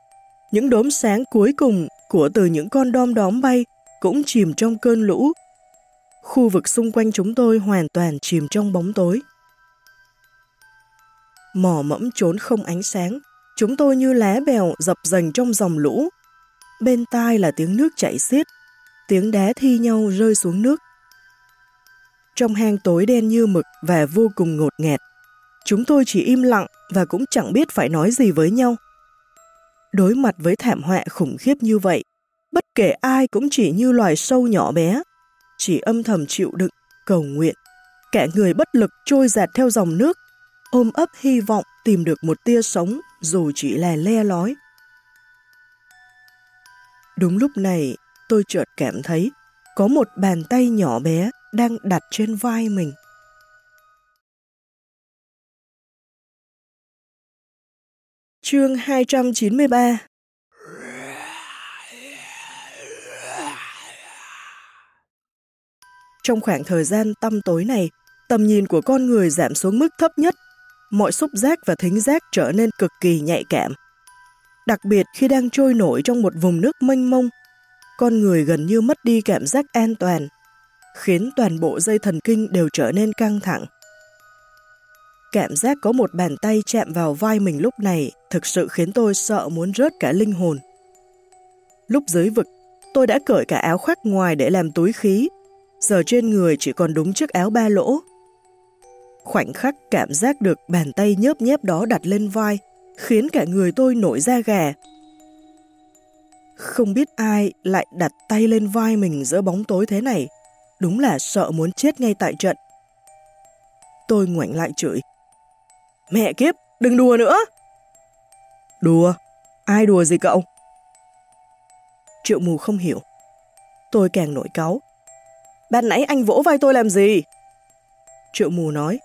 Những đốm sáng cuối cùng của từ những con đom đóm bay cũng chìm trong cơn lũ. Khu vực xung quanh chúng tôi hoàn toàn chìm trong bóng tối mỏ mẫm trốn không ánh sáng, chúng tôi như lá bèo dập dành trong dòng lũ. Bên tai là tiếng nước chảy xiết, tiếng đá thi nhau rơi xuống nước. Trong hang tối đen như mực và vô cùng ngột ngạt, chúng tôi chỉ im lặng và cũng chẳng biết phải nói gì với nhau. Đối mặt với thảm họa khủng khiếp như vậy, bất kể ai cũng chỉ như loài sâu nhỏ bé, chỉ âm thầm chịu đựng, cầu nguyện. Cả người bất lực trôi dạt theo dòng nước, ôm ấp hy vọng tìm được một tia sống dù chỉ là le lói. Đúng lúc này, tôi chợt cảm thấy có một bàn tay nhỏ bé đang đặt trên vai mình. Chương 293 Trong khoảng thời gian tăm tối này, tầm nhìn của con người giảm xuống mức thấp nhất, mọi xúc giác và thính giác trở nên cực kỳ nhạy cảm. Đặc biệt khi đang trôi nổi trong một vùng nước mênh mông, con người gần như mất đi cảm giác an toàn, khiến toàn bộ dây thần kinh đều trở nên căng thẳng. Cảm giác có một bàn tay chạm vào vai mình lúc này thực sự khiến tôi sợ muốn rớt cả linh hồn. Lúc dưới vực, tôi đã cởi cả áo khoác ngoài để làm túi khí, giờ trên người chỉ còn đúng chiếc áo ba lỗ. Khoảnh khắc cảm giác được bàn tay nhớp nhép đó đặt lên vai, khiến cả người tôi nổi da gà. Không biết ai lại đặt tay lên vai mình giữa bóng tối thế này, đúng là sợ muốn chết ngay tại trận. Tôi ngoảnh lại chửi. Mẹ kiếp, đừng đùa nữa! Đùa? Ai đùa gì cậu? Triệu mù không hiểu. Tôi càng nổi cáu. Ban nãy anh vỗ vai tôi làm gì? Triệu mù nói.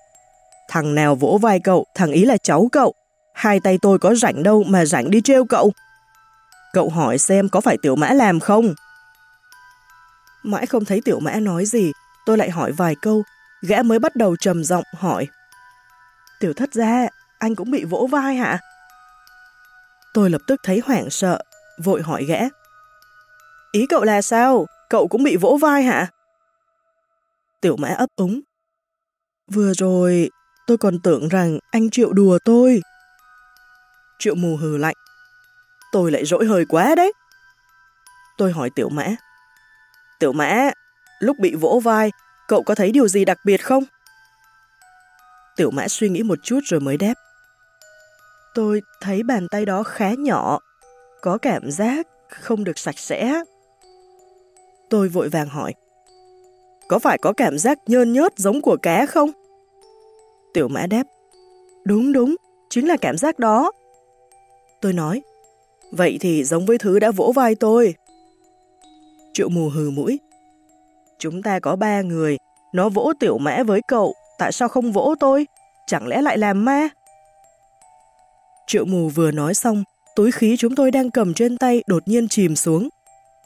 Thằng nào vỗ vai cậu, thằng ý là cháu cậu. Hai tay tôi có rảnh đâu mà rảnh đi trêu cậu. Cậu hỏi xem có phải tiểu mã làm không? Mãi không thấy tiểu mã nói gì, tôi lại hỏi vài câu. Gã mới bắt đầu trầm giọng hỏi. Tiểu thất ra, anh cũng bị vỗ vai hả? Tôi lập tức thấy hoảng sợ, vội hỏi gã. Ý cậu là sao? Cậu cũng bị vỗ vai hả? Tiểu mã ấp úng. Vừa rồi, tôi còn tưởng rằng anh Triệu đùa tôi. Triệu mù hừ lạnh. Tôi lại rỗi hơi quá đấy. Tôi hỏi Tiểu Mã. Tiểu Mã, lúc bị vỗ vai, cậu có thấy điều gì đặc biệt không? Tiểu Mã suy nghĩ một chút rồi mới đáp. Tôi thấy bàn tay đó khá nhỏ, có cảm giác không được sạch sẽ. Tôi vội vàng hỏi. Có phải có cảm giác nhơn nhớt giống của cá không? Tiểu mã đáp. Đúng đúng, chính là cảm giác đó. Tôi nói. Vậy thì giống với thứ đã vỗ vai tôi. Triệu mù hừ mũi. Chúng ta có ba người, nó vỗ tiểu mã với cậu, tại sao không vỗ tôi? Chẳng lẽ lại làm ma? Triệu mù vừa nói xong, túi khí chúng tôi đang cầm trên tay đột nhiên chìm xuống.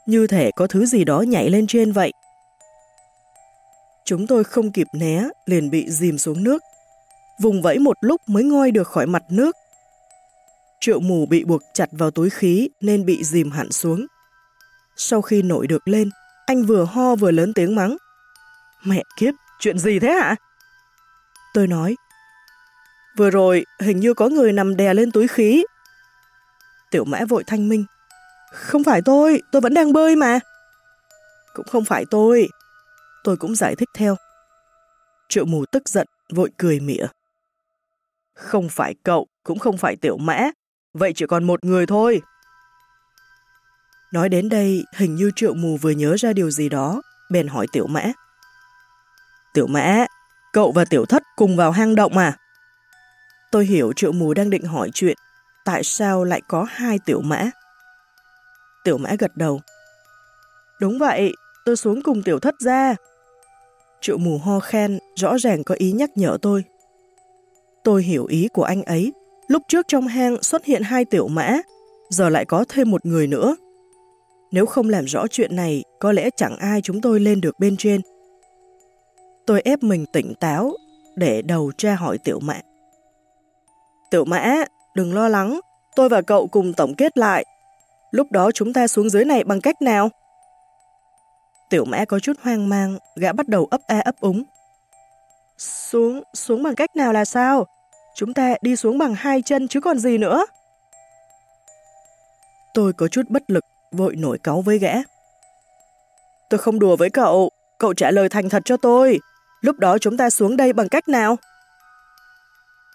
Như thể có thứ gì đó nhảy lên trên vậy. Chúng tôi không kịp né, liền bị dìm xuống nước. Vùng vẫy một lúc mới ngoi được khỏi mặt nước. Triệu mù bị buộc chặt vào túi khí nên bị dìm hẳn xuống. Sau khi nổi được lên, anh vừa ho vừa lớn tiếng mắng. Mẹ kiếp, chuyện gì thế hả? Tôi nói, vừa rồi hình như có người nằm đè lên túi khí. Tiểu mã vội thanh minh. Không phải tôi, tôi vẫn đang bơi mà. Cũng không phải tôi. Tôi cũng giải thích theo. Triệu mù tức giận, vội cười mỉa. Không phải cậu, cũng không phải tiểu mã, vậy chỉ còn một người thôi. Nói đến đây, hình như triệu mù vừa nhớ ra điều gì đó, bèn hỏi tiểu mã. Tiểu mã, cậu và tiểu thất cùng vào hang động à? Tôi hiểu triệu mù đang định hỏi chuyện, tại sao lại có hai tiểu mã? Tiểu mã gật đầu. Đúng vậy, tôi xuống cùng tiểu thất ra. Triệu mù ho khen, rõ ràng có ý nhắc nhở tôi. Tôi hiểu ý của anh ấy. Lúc trước trong hang xuất hiện hai tiểu mã, giờ lại có thêm một người nữa. Nếu không làm rõ chuyện này, có lẽ chẳng ai chúng tôi lên được bên trên. Tôi ép mình tỉnh táo để đầu tra hỏi tiểu mã. Tiểu mã, đừng lo lắng, tôi và cậu cùng tổng kết lại. Lúc đó chúng ta xuống dưới này bằng cách nào? Tiểu mã có chút hoang mang, gã bắt đầu ấp a ấp úng. Xuống, xuống bằng cách nào là sao? Chúng ta đi xuống bằng hai chân chứ còn gì nữa. Tôi có chút bất lực, vội nổi cáu với gã. Tôi không đùa với cậu, cậu trả lời thành thật cho tôi. Lúc đó chúng ta xuống đây bằng cách nào?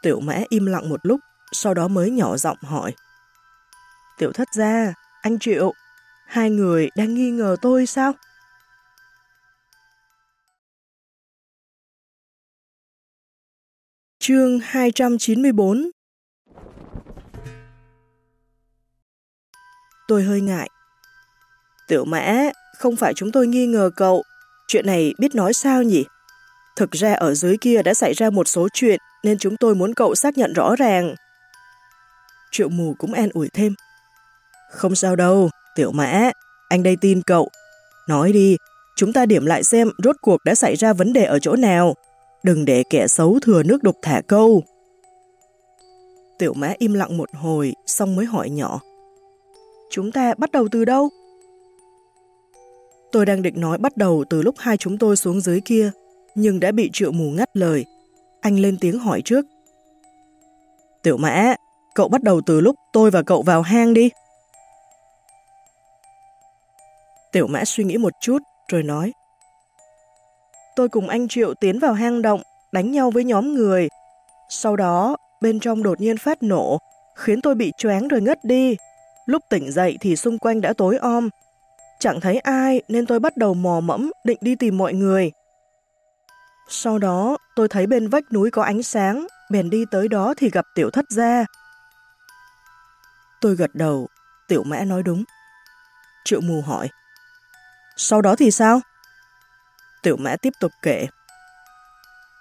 Tiểu mã im lặng một lúc, sau đó mới nhỏ giọng hỏi. Tiểu thất ra, anh Triệu, hai người đang nghi ngờ tôi sao? Chương 294 Tôi hơi ngại. Tiểu mã, không phải chúng tôi nghi ngờ cậu. Chuyện này biết nói sao nhỉ? Thực ra ở dưới kia đã xảy ra một số chuyện nên chúng tôi muốn cậu xác nhận rõ ràng. Triệu mù cũng an ủi thêm. Không sao đâu, tiểu mã, anh đây tin cậu. Nói đi, chúng ta điểm lại xem rốt cuộc đã xảy ra vấn đề ở chỗ nào đừng để kẻ xấu thừa nước đục thả câu. Tiểu mã im lặng một hồi, xong mới hỏi nhỏ. Chúng ta bắt đầu từ đâu? Tôi đang định nói bắt đầu từ lúc hai chúng tôi xuống dưới kia, nhưng đã bị triệu mù ngắt lời. Anh lên tiếng hỏi trước. Tiểu mã, cậu bắt đầu từ lúc tôi và cậu vào hang đi. Tiểu mã suy nghĩ một chút, rồi nói tôi cùng anh Triệu tiến vào hang động, đánh nhau với nhóm người. Sau đó, bên trong đột nhiên phát nổ, khiến tôi bị choáng rồi ngất đi. Lúc tỉnh dậy thì xung quanh đã tối om. Chẳng thấy ai nên tôi bắt đầu mò mẫm định đi tìm mọi người. Sau đó, tôi thấy bên vách núi có ánh sáng, bèn đi tới đó thì gặp tiểu thất gia. Tôi gật đầu, tiểu mã nói đúng. Triệu mù hỏi. Sau đó thì sao? Tiểu mã tiếp tục kể.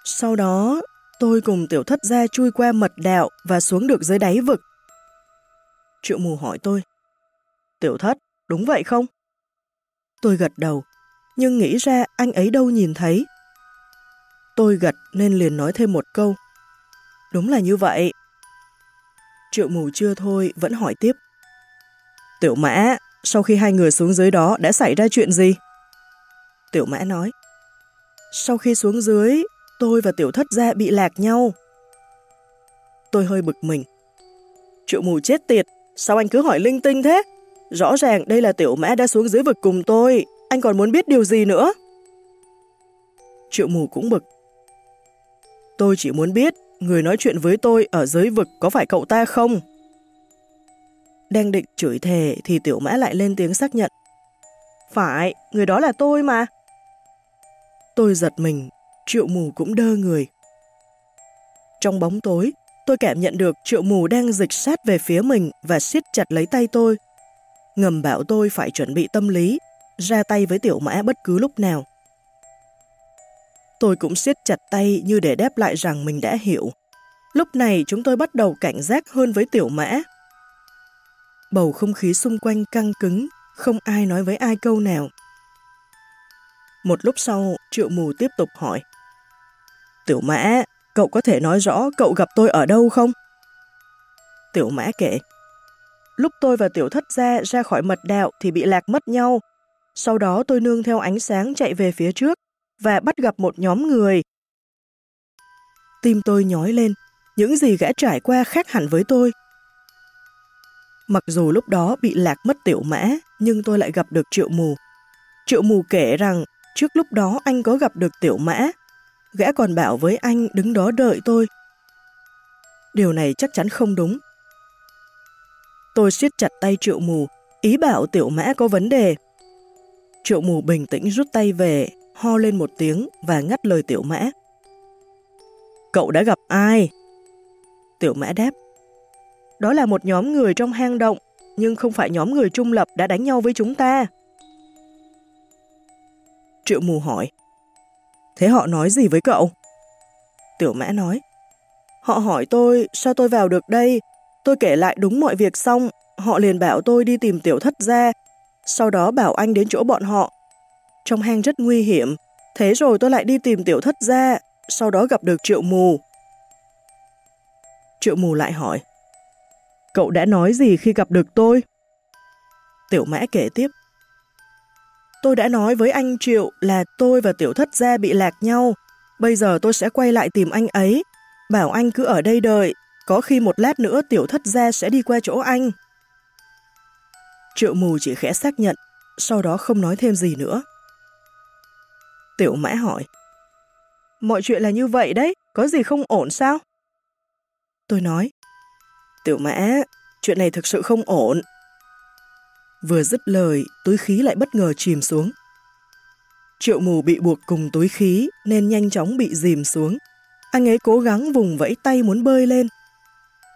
Sau đó, tôi cùng tiểu thất gia chui qua mật đạo và xuống được dưới đáy vực. Triệu mù hỏi tôi. Tiểu thất, đúng vậy không? Tôi gật đầu, nhưng nghĩ ra anh ấy đâu nhìn thấy. Tôi gật nên liền nói thêm một câu. Đúng là như vậy. Triệu mù chưa thôi, vẫn hỏi tiếp. Tiểu mã, sau khi hai người xuống dưới đó đã xảy ra chuyện gì? Tiểu mã nói. Sau khi xuống dưới, tôi và tiểu thất gia bị lạc nhau. tôi hơi bực mình. Triệu mù chết tiệt, sao anh cứ hỏi linh tinh thế? Rõ ràng đây là tiểu mã đã xuống dưới vực cùng tôi, anh còn muốn biết điều gì nữa? Triệu mù cũng bực. Tôi chỉ muốn biết, người nói chuyện với tôi ở dưới vực có phải cậu ta không? Đang định chửi thề thì tiểu mã lại lên tiếng xác nhận. Phải, người đó là tôi mà. Tôi giật mình, triệu mù cũng đơ người. Trong bóng tối, tôi cảm nhận được triệu mù đang dịch sát về phía mình và siết chặt lấy tay tôi. Ngầm bảo tôi phải chuẩn bị tâm lý, ra tay với tiểu mã bất cứ lúc nào. Tôi cũng siết chặt tay như để đáp lại rằng mình đã hiểu. Lúc này chúng tôi bắt đầu cảnh giác hơn với tiểu mã. Bầu không khí xung quanh căng cứng, không ai nói với ai câu nào. Một lúc sau, triệu mù tiếp tục hỏi. Tiểu mã, cậu có thể nói rõ cậu gặp tôi ở đâu không? Tiểu mã kể. Lúc tôi và tiểu thất gia ra khỏi mật đạo thì bị lạc mất nhau. Sau đó tôi nương theo ánh sáng chạy về phía trước và bắt gặp một nhóm người. Tim tôi nhói lên, những gì gã trải qua khác hẳn với tôi. Mặc dù lúc đó bị lạc mất tiểu mã, nhưng tôi lại gặp được triệu mù. Triệu mù kể rằng trước lúc đó anh có gặp được tiểu mã. Gã còn bảo với anh đứng đó đợi tôi. Điều này chắc chắn không đúng. Tôi siết chặt tay triệu mù, ý bảo tiểu mã có vấn đề. Triệu mù bình tĩnh rút tay về, ho lên một tiếng và ngắt lời tiểu mã. Cậu đã gặp ai? Tiểu mã đáp. Đó là một nhóm người trong hang động, nhưng không phải nhóm người trung lập đã đánh nhau với chúng ta. Triệu mù hỏi. Thế họ nói gì với cậu? Tiểu mã nói. Họ hỏi tôi sao tôi vào được đây. Tôi kể lại đúng mọi việc xong, họ liền bảo tôi đi tìm tiểu thất ra, sau đó bảo anh đến chỗ bọn họ. Trong hang rất nguy hiểm, thế rồi tôi lại đi tìm tiểu thất ra, sau đó gặp được triệu mù. Triệu mù lại hỏi. Cậu đã nói gì khi gặp được tôi? Tiểu mã kể tiếp. Tôi đã nói với anh Triệu là tôi và tiểu thất gia bị lạc nhau. Bây giờ tôi sẽ quay lại tìm anh ấy. Bảo anh cứ ở đây đợi. Có khi một lát nữa tiểu thất gia sẽ đi qua chỗ anh. Triệu mù chỉ khẽ xác nhận, sau đó không nói thêm gì nữa. Tiểu mã hỏi. Mọi chuyện là như vậy đấy, có gì không ổn sao? Tôi nói. Tiểu mã, chuyện này thực sự không ổn. Vừa dứt lời, túi khí lại bất ngờ chìm xuống. Triệu mù bị buộc cùng túi khí nên nhanh chóng bị dìm xuống. Anh ấy cố gắng vùng vẫy tay muốn bơi lên.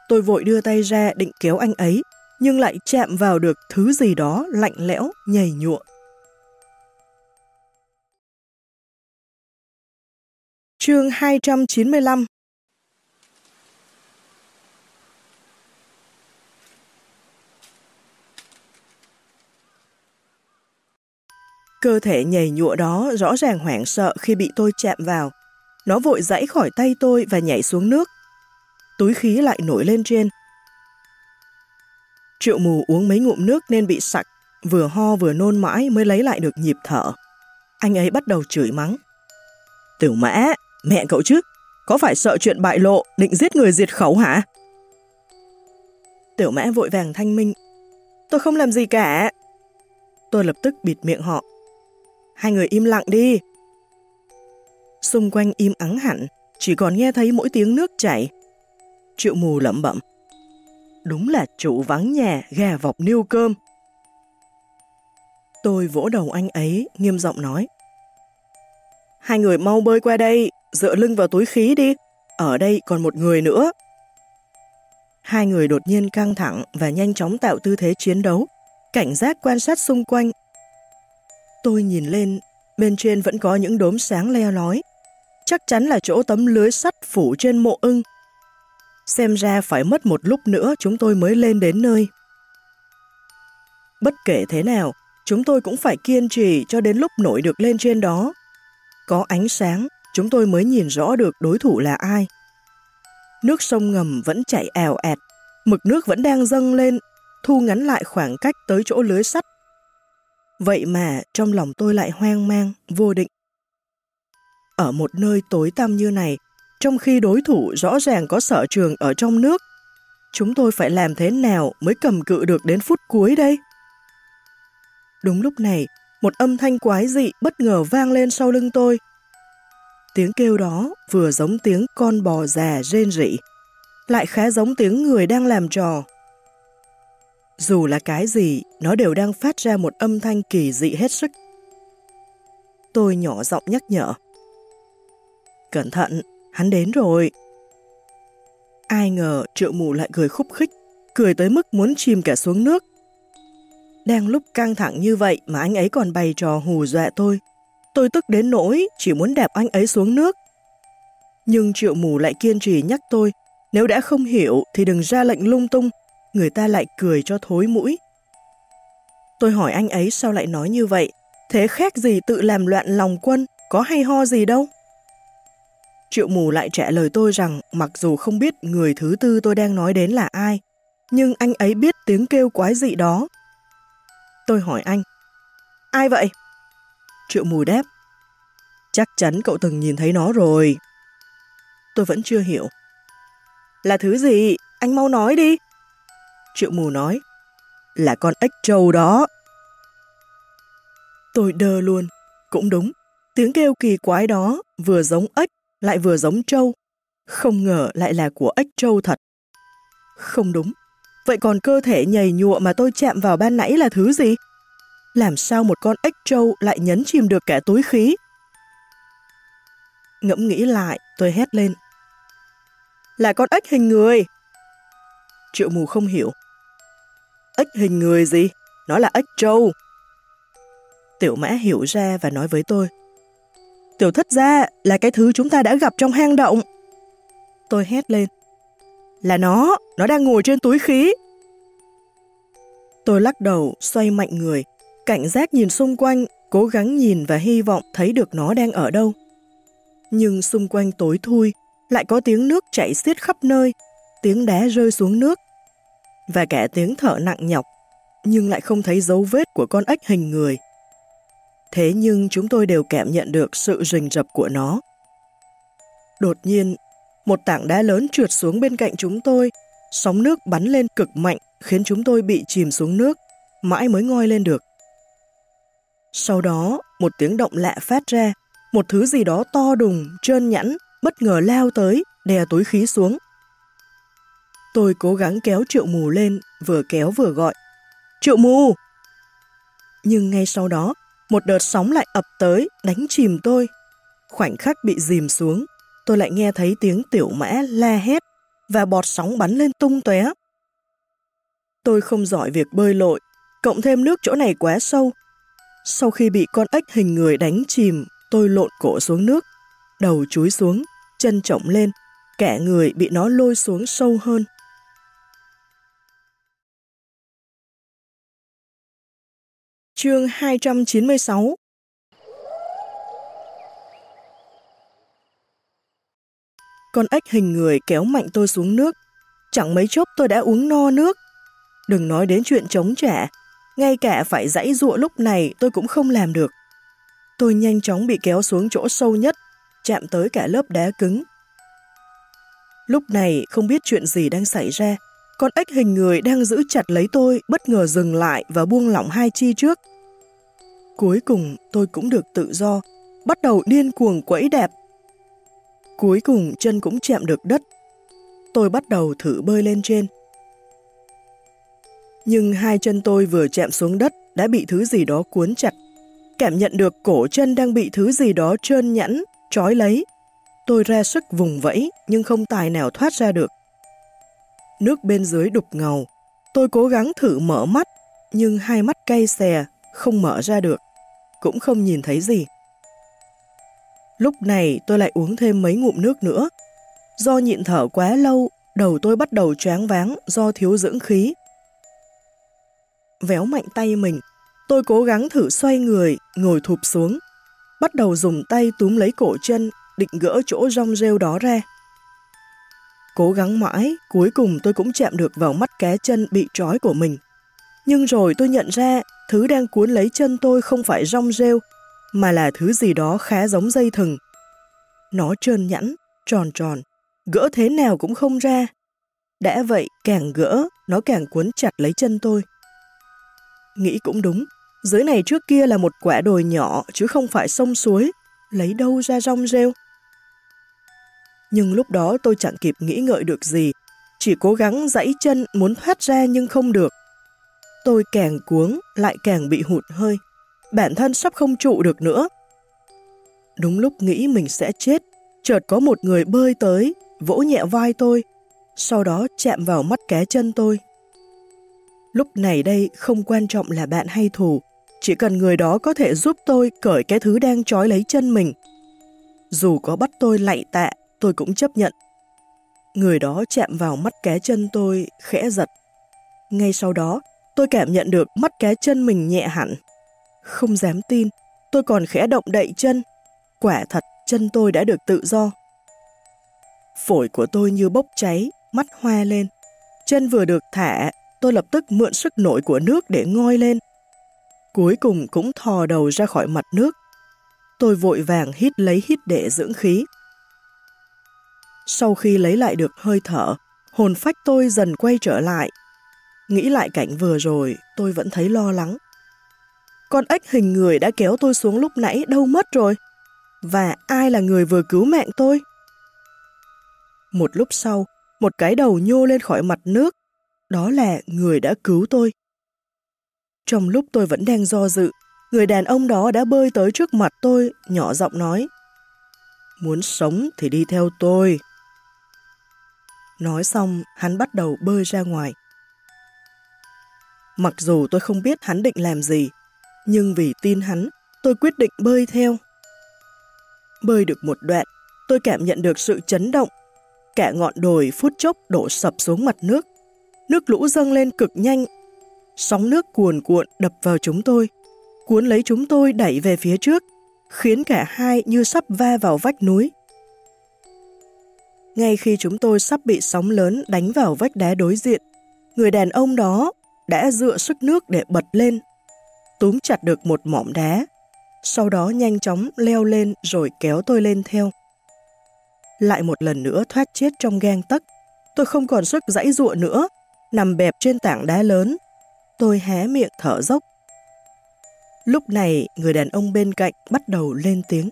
Tôi vội đưa tay ra định kéo anh ấy, nhưng lại chạm vào được thứ gì đó lạnh lẽo, nhầy nhụa. Chương 295 Cơ thể nhầy nhụa đó rõ ràng hoảng sợ khi bị tôi chạm vào. Nó vội dãy khỏi tay tôi và nhảy xuống nước. Túi khí lại nổi lên trên. Triệu mù uống mấy ngụm nước nên bị sặc, vừa ho vừa nôn mãi mới lấy lại được nhịp thở. Anh ấy bắt đầu chửi mắng. Tiểu mã, mẹ cậu chứ, có phải sợ chuyện bại lộ, định giết người diệt khẩu hả? Tiểu mã vội vàng thanh minh. Tôi không làm gì cả. Tôi lập tức bịt miệng họ. Hai người im lặng đi. Xung quanh im ắng hẳn, chỉ còn nghe thấy mỗi tiếng nước chảy. Triệu mù lẩm bẩm. Đúng là chủ vắng nhà, gà vọc niêu cơm. Tôi vỗ đầu anh ấy, nghiêm giọng nói. Hai người mau bơi qua đây, dựa lưng vào túi khí đi. Ở đây còn một người nữa. Hai người đột nhiên căng thẳng và nhanh chóng tạo tư thế chiến đấu, cảnh giác quan sát xung quanh Tôi nhìn lên, bên trên vẫn có những đốm sáng leo lói. Chắc chắn là chỗ tấm lưới sắt phủ trên mộ ưng. Xem ra phải mất một lúc nữa chúng tôi mới lên đến nơi. Bất kể thế nào, chúng tôi cũng phải kiên trì cho đến lúc nổi được lên trên đó. Có ánh sáng, chúng tôi mới nhìn rõ được đối thủ là ai. Nước sông ngầm vẫn chảy ào ẹt mực nước vẫn đang dâng lên, thu ngắn lại khoảng cách tới chỗ lưới sắt Vậy mà trong lòng tôi lại hoang mang, vô định. Ở một nơi tối tăm như này, trong khi đối thủ rõ ràng có sở trường ở trong nước. Chúng tôi phải làm thế nào mới cầm cự được đến phút cuối đây? Đúng lúc này, một âm thanh quái dị bất ngờ vang lên sau lưng tôi. Tiếng kêu đó vừa giống tiếng con bò già rên rỉ, lại khá giống tiếng người đang làm trò. Dù là cái gì, nó đều đang phát ra một âm thanh kỳ dị hết sức. Tôi nhỏ giọng nhắc nhở. Cẩn thận, hắn đến rồi. Ai ngờ triệu mù lại cười khúc khích, cười tới mức muốn chìm cả xuống nước. Đang lúc căng thẳng như vậy mà anh ấy còn bày trò hù dọa tôi. Tôi tức đến nỗi chỉ muốn đạp anh ấy xuống nước. Nhưng triệu mù lại kiên trì nhắc tôi, nếu đã không hiểu thì đừng ra lệnh lung tung, người ta lại cười cho thối mũi. Tôi hỏi anh ấy sao lại nói như vậy, thế khác gì tự làm loạn lòng quân, có hay ho gì đâu. Triệu mù lại trả lời tôi rằng mặc dù không biết người thứ tư tôi đang nói đến là ai, nhưng anh ấy biết tiếng kêu quái dị đó. Tôi hỏi anh, ai vậy? Triệu mù đáp, chắc chắn cậu từng nhìn thấy nó rồi. Tôi vẫn chưa hiểu. Là thứ gì? Anh mau nói đi. Triệu mù nói, là con ếch trâu đó. Tôi đơ luôn, cũng đúng, tiếng kêu kỳ quái đó vừa giống ếch lại vừa giống trâu, không ngờ lại là của ếch trâu thật. Không đúng, vậy còn cơ thể nhầy nhụa mà tôi chạm vào ban nãy là thứ gì? Làm sao một con ếch trâu lại nhấn chìm được cả túi khí? Ngẫm nghĩ lại, tôi hét lên. Là con ếch hình người. Triệu mù không hiểu. Ếch hình người gì? Nó là ếch trâu. Tiểu mã hiểu ra và nói với tôi. Tiểu thất ra là cái thứ chúng ta đã gặp trong hang động. Tôi hét lên. Là nó, nó đang ngồi trên túi khí. Tôi lắc đầu, xoay mạnh người, cảnh giác nhìn xung quanh, cố gắng nhìn và hy vọng thấy được nó đang ở đâu. Nhưng xung quanh tối thui, lại có tiếng nước chảy xiết khắp nơi, tiếng đá rơi xuống nước, và cả tiếng thở nặng nhọc, nhưng lại không thấy dấu vết của con ếch hình người. Thế nhưng chúng tôi đều cảm nhận được sự rình rập của nó. Đột nhiên, một tảng đá lớn trượt xuống bên cạnh chúng tôi, sóng nước bắn lên cực mạnh khiến chúng tôi bị chìm xuống nước, mãi mới ngoi lên được. Sau đó, một tiếng động lạ phát ra, một thứ gì đó to đùng, trơn nhẵn, bất ngờ lao tới, đè túi khí xuống. Tôi cố gắng kéo triệu mù lên, vừa kéo vừa gọi. Triệu mù! Nhưng ngay sau đó, một đợt sóng lại ập tới, đánh chìm tôi. Khoảnh khắc bị dìm xuống, tôi lại nghe thấy tiếng tiểu mã la hét và bọt sóng bắn lên tung tóe. Tôi không giỏi việc bơi lội, cộng thêm nước chỗ này quá sâu. Sau khi bị con ếch hình người đánh chìm, tôi lộn cổ xuống nước, đầu chúi xuống, chân trọng lên, cả người bị nó lôi xuống sâu hơn. Chương 296 Con ếch hình người kéo mạnh tôi xuống nước. Chẳng mấy chốc tôi đã uống no nước. Đừng nói đến chuyện chống trả. Ngay cả phải dãy ruộng lúc này tôi cũng không làm được. Tôi nhanh chóng bị kéo xuống chỗ sâu nhất, chạm tới cả lớp đá cứng. Lúc này không biết chuyện gì đang xảy ra. Con ếch hình người đang giữ chặt lấy tôi bất ngờ dừng lại và buông lỏng hai chi trước. Cuối cùng tôi cũng được tự do, bắt đầu điên cuồng quẫy đẹp. Cuối cùng chân cũng chạm được đất. Tôi bắt đầu thử bơi lên trên. Nhưng hai chân tôi vừa chạm xuống đất đã bị thứ gì đó cuốn chặt. Cảm nhận được cổ chân đang bị thứ gì đó trơn nhẵn, trói lấy. Tôi ra sức vùng vẫy nhưng không tài nào thoát ra được. Nước bên dưới đục ngầu. Tôi cố gắng thử mở mắt nhưng hai mắt cay xè, không mở ra được cũng không nhìn thấy gì. Lúc này tôi lại uống thêm mấy ngụm nước nữa. Do nhịn thở quá lâu, đầu tôi bắt đầu choáng váng do thiếu dưỡng khí. Véo mạnh tay mình, tôi cố gắng thử xoay người, ngồi thụp xuống, bắt đầu dùng tay túm lấy cổ chân, định gỡ chỗ rong rêu đó ra. Cố gắng mãi, cuối cùng tôi cũng chạm được vào mắt cá chân bị trói của mình. Nhưng rồi tôi nhận ra thứ đang cuốn lấy chân tôi không phải rong rêu, mà là thứ gì đó khá giống dây thừng. Nó trơn nhẵn, tròn tròn, gỡ thế nào cũng không ra. Đã vậy, càng gỡ, nó càng cuốn chặt lấy chân tôi. Nghĩ cũng đúng, dưới này trước kia là một quả đồi nhỏ chứ không phải sông suối, lấy đâu ra rong rêu. Nhưng lúc đó tôi chẳng kịp nghĩ ngợi được gì, chỉ cố gắng dãy chân muốn thoát ra nhưng không được. Tôi càng cuống, lại càng bị hụt hơi. Bản thân sắp không trụ được nữa. Đúng lúc nghĩ mình sẽ chết, chợt có một người bơi tới, vỗ nhẹ vai tôi, sau đó chạm vào mắt cá chân tôi. Lúc này đây không quan trọng là bạn hay thù, chỉ cần người đó có thể giúp tôi cởi cái thứ đang trói lấy chân mình. Dù có bắt tôi lạy tạ, tôi cũng chấp nhận. Người đó chạm vào mắt cá chân tôi, khẽ giật. Ngay sau đó, tôi cảm nhận được mắt cá chân mình nhẹ hẳn. Không dám tin, tôi còn khẽ động đậy chân. Quả thật, chân tôi đã được tự do. Phổi của tôi như bốc cháy, mắt hoa lên. Chân vừa được thả, tôi lập tức mượn sức nổi của nước để ngoi lên. Cuối cùng cũng thò đầu ra khỏi mặt nước. Tôi vội vàng hít lấy hít để dưỡng khí. Sau khi lấy lại được hơi thở, hồn phách tôi dần quay trở lại. Nghĩ lại cảnh vừa rồi, tôi vẫn thấy lo lắng. Con ếch hình người đã kéo tôi xuống lúc nãy đâu mất rồi? Và ai là người vừa cứu mạng tôi? Một lúc sau, một cái đầu nhô lên khỏi mặt nước. Đó là người đã cứu tôi. Trong lúc tôi vẫn đang do dự, người đàn ông đó đã bơi tới trước mặt tôi, nhỏ giọng nói. Muốn sống thì đi theo tôi. Nói xong, hắn bắt đầu bơi ra ngoài. Mặc dù tôi không biết hắn định làm gì, nhưng vì tin hắn, tôi quyết định bơi theo. Bơi được một đoạn, tôi cảm nhận được sự chấn động. Cả ngọn đồi phút chốc đổ sập xuống mặt nước. Nước lũ dâng lên cực nhanh. Sóng nước cuồn cuộn đập vào chúng tôi, cuốn lấy chúng tôi đẩy về phía trước, khiến cả hai như sắp va vào vách núi. Ngay khi chúng tôi sắp bị sóng lớn đánh vào vách đá đối diện, người đàn ông đó đã dựa sức nước để bật lên, túm chặt được một mỏm đá, sau đó nhanh chóng leo lên rồi kéo tôi lên theo. Lại một lần nữa thoát chết trong gang tấc, tôi không còn sức dãy dụa nữa, nằm bẹp trên tảng đá lớn. Tôi hé miệng thở dốc. Lúc này, người đàn ông bên cạnh bắt đầu lên tiếng.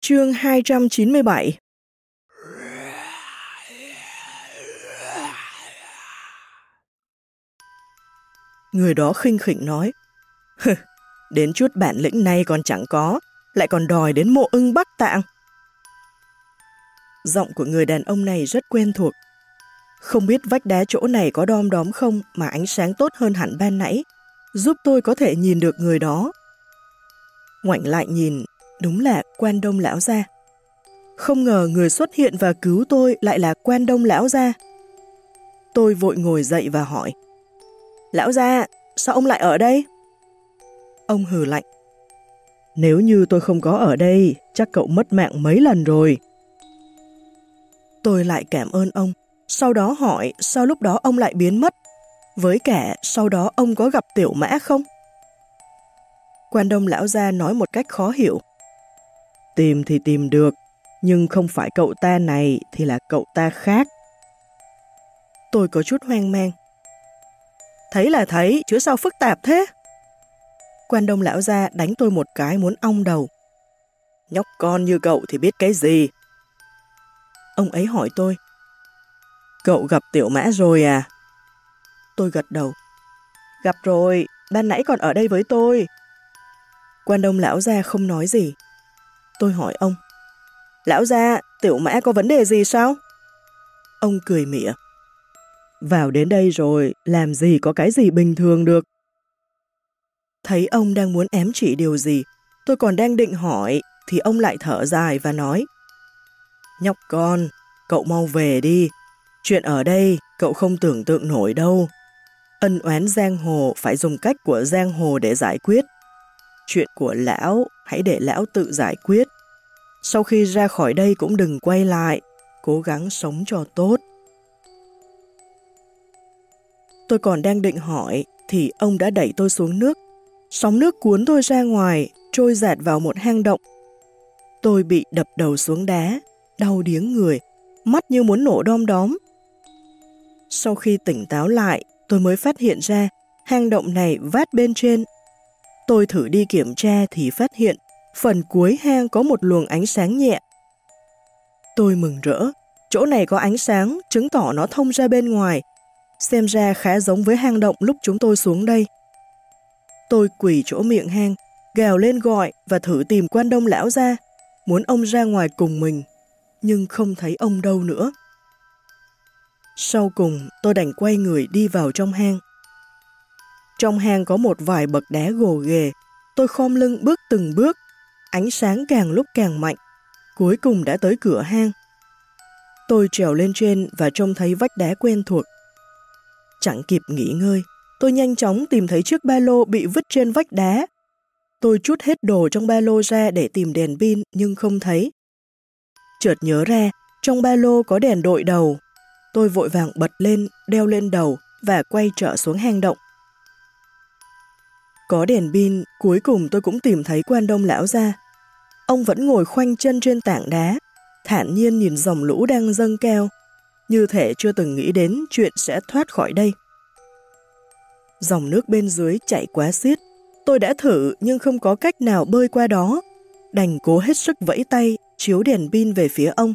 Chương 297 Người đó khinh khỉnh nói, đến chút bản lĩnh này còn chẳng có, lại còn đòi đến mộ ưng Bắc Tạng. Giọng của người đàn ông này rất quen thuộc. Không biết vách đá chỗ này có đom đóm không mà ánh sáng tốt hơn hẳn ban nãy, giúp tôi có thể nhìn được người đó. Ngoảnh lại nhìn, đúng là quan đông lão gia. Không ngờ người xuất hiện và cứu tôi lại là quan đông lão gia. Tôi vội ngồi dậy và hỏi. Lão gia, sao ông lại ở đây? Ông hừ lạnh. Nếu như tôi không có ở đây, chắc cậu mất mạng mấy lần rồi. Tôi lại cảm ơn ông, sau đó hỏi sao lúc đó ông lại biến mất. Với cả sau đó ông có gặp tiểu mã không? Quan đông lão gia nói một cách khó hiểu. Tìm thì tìm được, nhưng không phải cậu ta này thì là cậu ta khác. Tôi có chút hoang mang. Thấy là thấy, chứ sao phức tạp thế? Quan đông lão ra đánh tôi một cái muốn ong đầu. Nhóc con như cậu thì biết cái gì? Ông ấy hỏi tôi. Cậu gặp tiểu mã rồi à? Tôi gật đầu. Gặp rồi, ban nãy còn ở đây với tôi. Quan đông lão ra không nói gì. Tôi hỏi ông. Lão ra, tiểu mã có vấn đề gì sao? Ông cười mỉa. Vào đến đây rồi, làm gì có cái gì bình thường được. Thấy ông đang muốn ém chỉ điều gì, tôi còn đang định hỏi, thì ông lại thở dài và nói Nhóc con, cậu mau về đi. Chuyện ở đây, cậu không tưởng tượng nổi đâu. Ân oán giang hồ phải dùng cách của giang hồ để giải quyết. Chuyện của lão, hãy để lão tự giải quyết. Sau khi ra khỏi đây cũng đừng quay lại, cố gắng sống cho tốt. Tôi còn đang định hỏi thì ông đã đẩy tôi xuống nước. Sóng nước cuốn tôi ra ngoài, trôi dạt vào một hang động. Tôi bị đập đầu xuống đá, đau điếng người, mắt như muốn nổ đom đóm. Sau khi tỉnh táo lại, tôi mới phát hiện ra hang động này vát bên trên. Tôi thử đi kiểm tra thì phát hiện phần cuối hang có một luồng ánh sáng nhẹ. Tôi mừng rỡ, chỗ này có ánh sáng chứng tỏ nó thông ra bên ngoài, xem ra khá giống với hang động lúc chúng tôi xuống đây. Tôi quỳ chỗ miệng hang, gào lên gọi và thử tìm quan đông lão ra, muốn ông ra ngoài cùng mình, nhưng không thấy ông đâu nữa. Sau cùng, tôi đành quay người đi vào trong hang. Trong hang có một vài bậc đá gồ ghề, tôi khom lưng bước từng bước, ánh sáng càng lúc càng mạnh, cuối cùng đã tới cửa hang. Tôi trèo lên trên và trông thấy vách đá quen thuộc. Chẳng kịp nghỉ ngơi, tôi nhanh chóng tìm thấy chiếc ba lô bị vứt trên vách đá. Tôi chút hết đồ trong ba lô ra để tìm đèn pin nhưng không thấy. Chợt nhớ ra, trong ba lô có đèn đội đầu. Tôi vội vàng bật lên, đeo lên đầu và quay trở xuống hang động. Có đèn pin, cuối cùng tôi cũng tìm thấy quan đông lão ra. Ông vẫn ngồi khoanh chân trên tảng đá, thản nhiên nhìn dòng lũ đang dâng cao, như thể chưa từng nghĩ đến chuyện sẽ thoát khỏi đây. Dòng nước bên dưới chảy quá xiết, tôi đã thử nhưng không có cách nào bơi qua đó, đành cố hết sức vẫy tay, chiếu đèn pin về phía ông.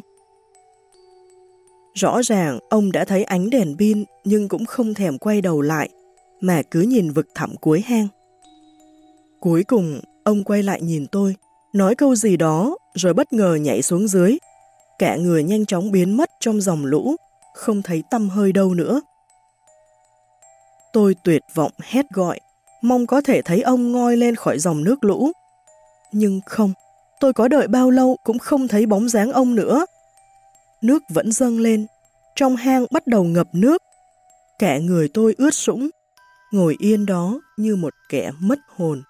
Rõ ràng ông đã thấy ánh đèn pin nhưng cũng không thèm quay đầu lại, mà cứ nhìn vực thẳm cuối hang. Cuối cùng, ông quay lại nhìn tôi, nói câu gì đó rồi bất ngờ nhảy xuống dưới. Cả người nhanh chóng biến mất trong dòng lũ, không thấy tâm hơi đâu nữa. Tôi tuyệt vọng hét gọi, mong có thể thấy ông ngoi lên khỏi dòng nước lũ. Nhưng không, tôi có đợi bao lâu cũng không thấy bóng dáng ông nữa. Nước vẫn dâng lên, trong hang bắt đầu ngập nước. Cả người tôi ướt sũng, ngồi yên đó như một kẻ mất hồn.